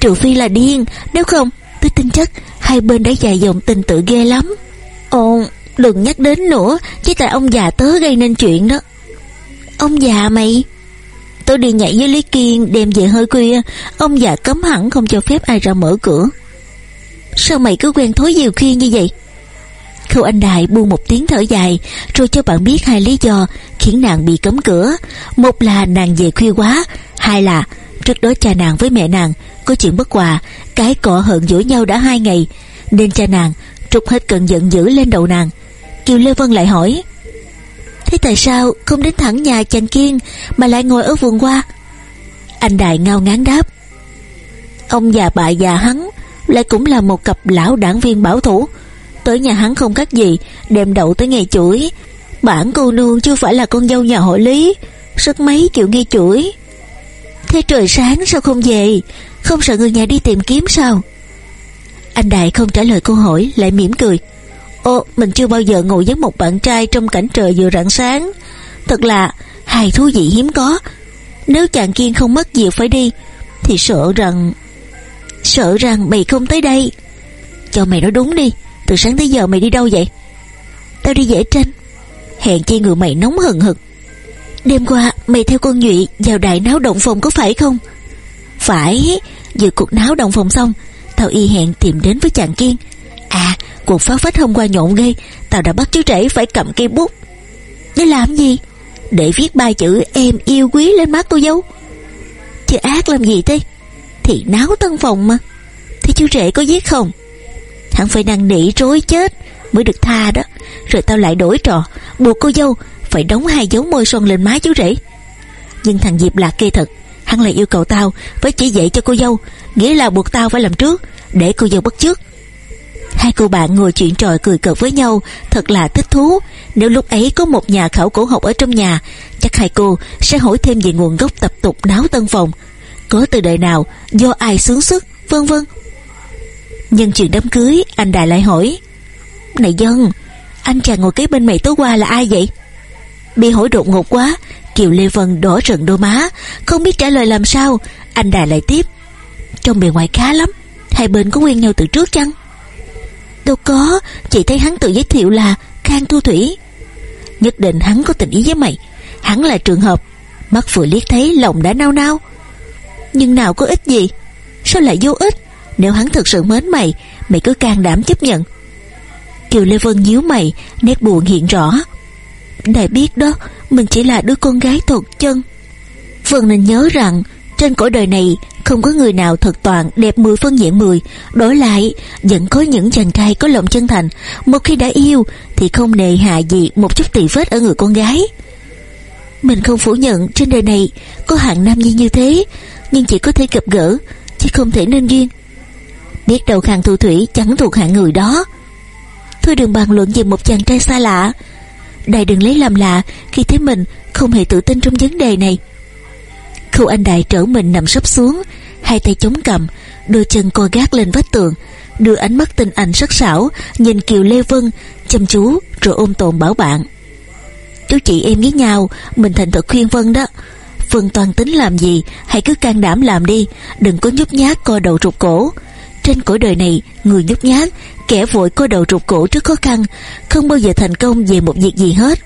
Trừ phi là điên, Nếu không tôi tin chắc Hai bên đã dài dòng tình tự ghê lắm. Ồ đừng nhắc đến nữa Chỉ tại ông già tớ gây nên chuyện đó. Ông già mày? Tôi đi nhảy với Lý Kiên, Đem về hơi khuya. Ông già cấm hẳn không cho phép ai ra mở cửa. Sao mày cứ quen thối diều khuya như vậy? Khâu Anh Đại buông một tiếng thở dài, Rồi cho bạn biết hai lý do Khiến nàng bị cấm cửa. Một là nàng về khuya quá, Hai là trước đó cha nàng với mẹ nàng Có chuyện bất hòa, Cái cọ hận dỗi nhau đã hai ngày, Nên cha nàng trục hết cơn giận dữ lên đầu nàng. Kiều Lê Vân lại hỏi, Thế tại sao không đến thẳng nhà chàng Kiên Mà lại ngồi ở vườn hoa? Anh Đại ngao ngán đáp, Ông già bà già hắn lại cũng là một cặp lão đảng viên bảo thủ. Tới nhà hắn không khác gì Đem đậu tới ngày chuỗi Bản cô nương chưa phải là con dâu nhà hội lý, sức mấy chịu nghe chuỗi Thế trời sáng sao không về? Không sợ người nhà đi tìm kiếm sao? Anh Đại không trả lời câu hỏi, Lại mỉm cười. Ô, mình chưa bao giờ ngồi với một bạn trai Trong cảnh trời vừa rạng sáng. Thật là, hài thú vị hiếm có. Nếu chàng kiên không mất việc phải đi, Thì sợ rằng Sợ rằng mày không tới đây. Cho mày nói đúng đi, Từ sáng tới giờ mày đi đâu vậy? Tao đi dễ tranh. Hẹn chi người mày nóng hừng hực. Đêm qua, mày theo con nhụy Vào đại náo động phòng có phải không? Phải, Vừa cuộc náo động phòng xong, Tao y hẹn tìm đến với chàng Kiên. À cuộc phá phách hôm qua nhộn ghê, Tao đã bắt chú rể phải cầm cây bút. Để làm gì? Để viết ba chữ em yêu quý lên mắt cô dâu Chứ ác làm gì thế? Thì náo tân phòng mà. Thế chú rể có giết không? Hắn phải năn nỉ rối chết Mới được tha đó. Rồi tao lại đổi trò. Buộc cô dâu phải đóng hai dấu môi son lên má chú rể. Nhưng thằng Diệp lạc kê thật, Hắn lại yêu cầu tao phải chỉ dạy cho cô dâu, Nghĩa là buộc tao phải làm trước, Để cô dâu bắt trước Hai cô bạn ngồi chuyện trò cười cợt với nhau, Thật là thích thú. Nếu lúc ấy có một nhà khảo cổ học ở trong nhà, Chắc hai cô sẽ hỏi thêm về nguồn gốc tập tục náo tân phòng. Có từ đời nào, Do ai sướng sức, Vân vân. Nhân chuyện đám cưới, Anh Đại lại hỏi, Này dân, Anh chàng ngồi kế bên mày tối qua là ai vậy? Bị hỏi đột ngột quá, Kiều Lê Vân đỏ rừng đôi má, Không biết trả lời làm sao. Anh Đại lại tiếp, Trong bề ngoài khá lắm, Hai bên có quen nhau từ trước chăng? Đâu có, Chị thấy hắn tự giới thiệu là Khang Thu Thủy. Nhất định hắn có tình ý với mày, Hắn là trường hợp. Mắt vừa liếc thấy lòng đã nao nao. Nhưng nào có ích gì? Sao lại vô ích? Nếu hắn thực sự mến mày Mày cứ can đảm chấp nhận. Kiều Lê Vân nhíu mày, Nét buồn hiện rõ. Đại biết đó, Mình chỉ là đứa con gái thuộc chân. Vân nên nhớ rằng, Trên cõi đời này, Không có người nào thật toàn đẹp mười phân diện mười. Đổi lại, Vẫn có những chàng trai có lòng chân thành. Một khi đã yêu, Thì không nề hạ gì một chút tỳ vết ở người con gái. Mình không phủ nhận Trên đời này có hạng nam nhi như thế. Nhưng chỉ có thể gặp gỡ, Chứ không thể nên duyên. Biết đâu khang thu thủy chẳng thuộc hạng người đó. Thôi đừng bàn luận về một chàng trai xa lạ. Đại đừng lấy làm lạ Khi thấy mình không hề tự tin trong vấn đề này. Khâu anh đại trở mình nằm sấp xuống, Hai tay chống cằm Đôi chân co gác lên vách tường, Đưa ánh mắt tinh ảnh sắc sảo, Nhìn Kiều Lê Vân, Chăm chú rồi ôm tồn bảo bạn. Chú chị em với nhau, Mình thành thật khuyên Vân đó. Phương toàn tính làm gì? Hãy cứ can đảm làm đi. Đừng có nhút nhát co đầu rụt cổ. Trên cõi đời này, Người nhút nhát, Kẻ vội co đầu rụt cổ trước khó khăn, Không bao giờ thành công về một việc gì hết.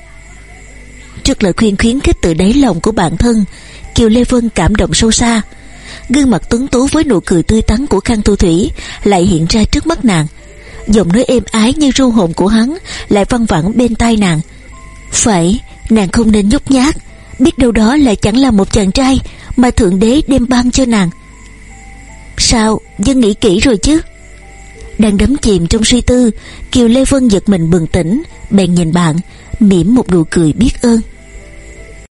Trước lời khuyên khuyến khích từ đáy lòng của bản thân, Kiều Lê Vân cảm động sâu xa. Gương mặt tuấn tú với nụ cười tươi tắn của Khang Thu Thủy Lại hiện ra trước mắt nàng. Giọng nói êm ái như ru hồn của hắn Lại văng vẳng bên tai nàng. Phải, nàng không nên nhút nhát. Biết đâu đó lại chẳng là một chàng trai Mà Thượng Đế đem ban cho nàng. Sao? Dân nghĩ kỹ rồi chứ. Đang đắm chìm trong suy tư, Kiều Lê Vân giật mình bừng tỉnh, Bèn nhìn bạn, mỉm một nụ cười biết ơn.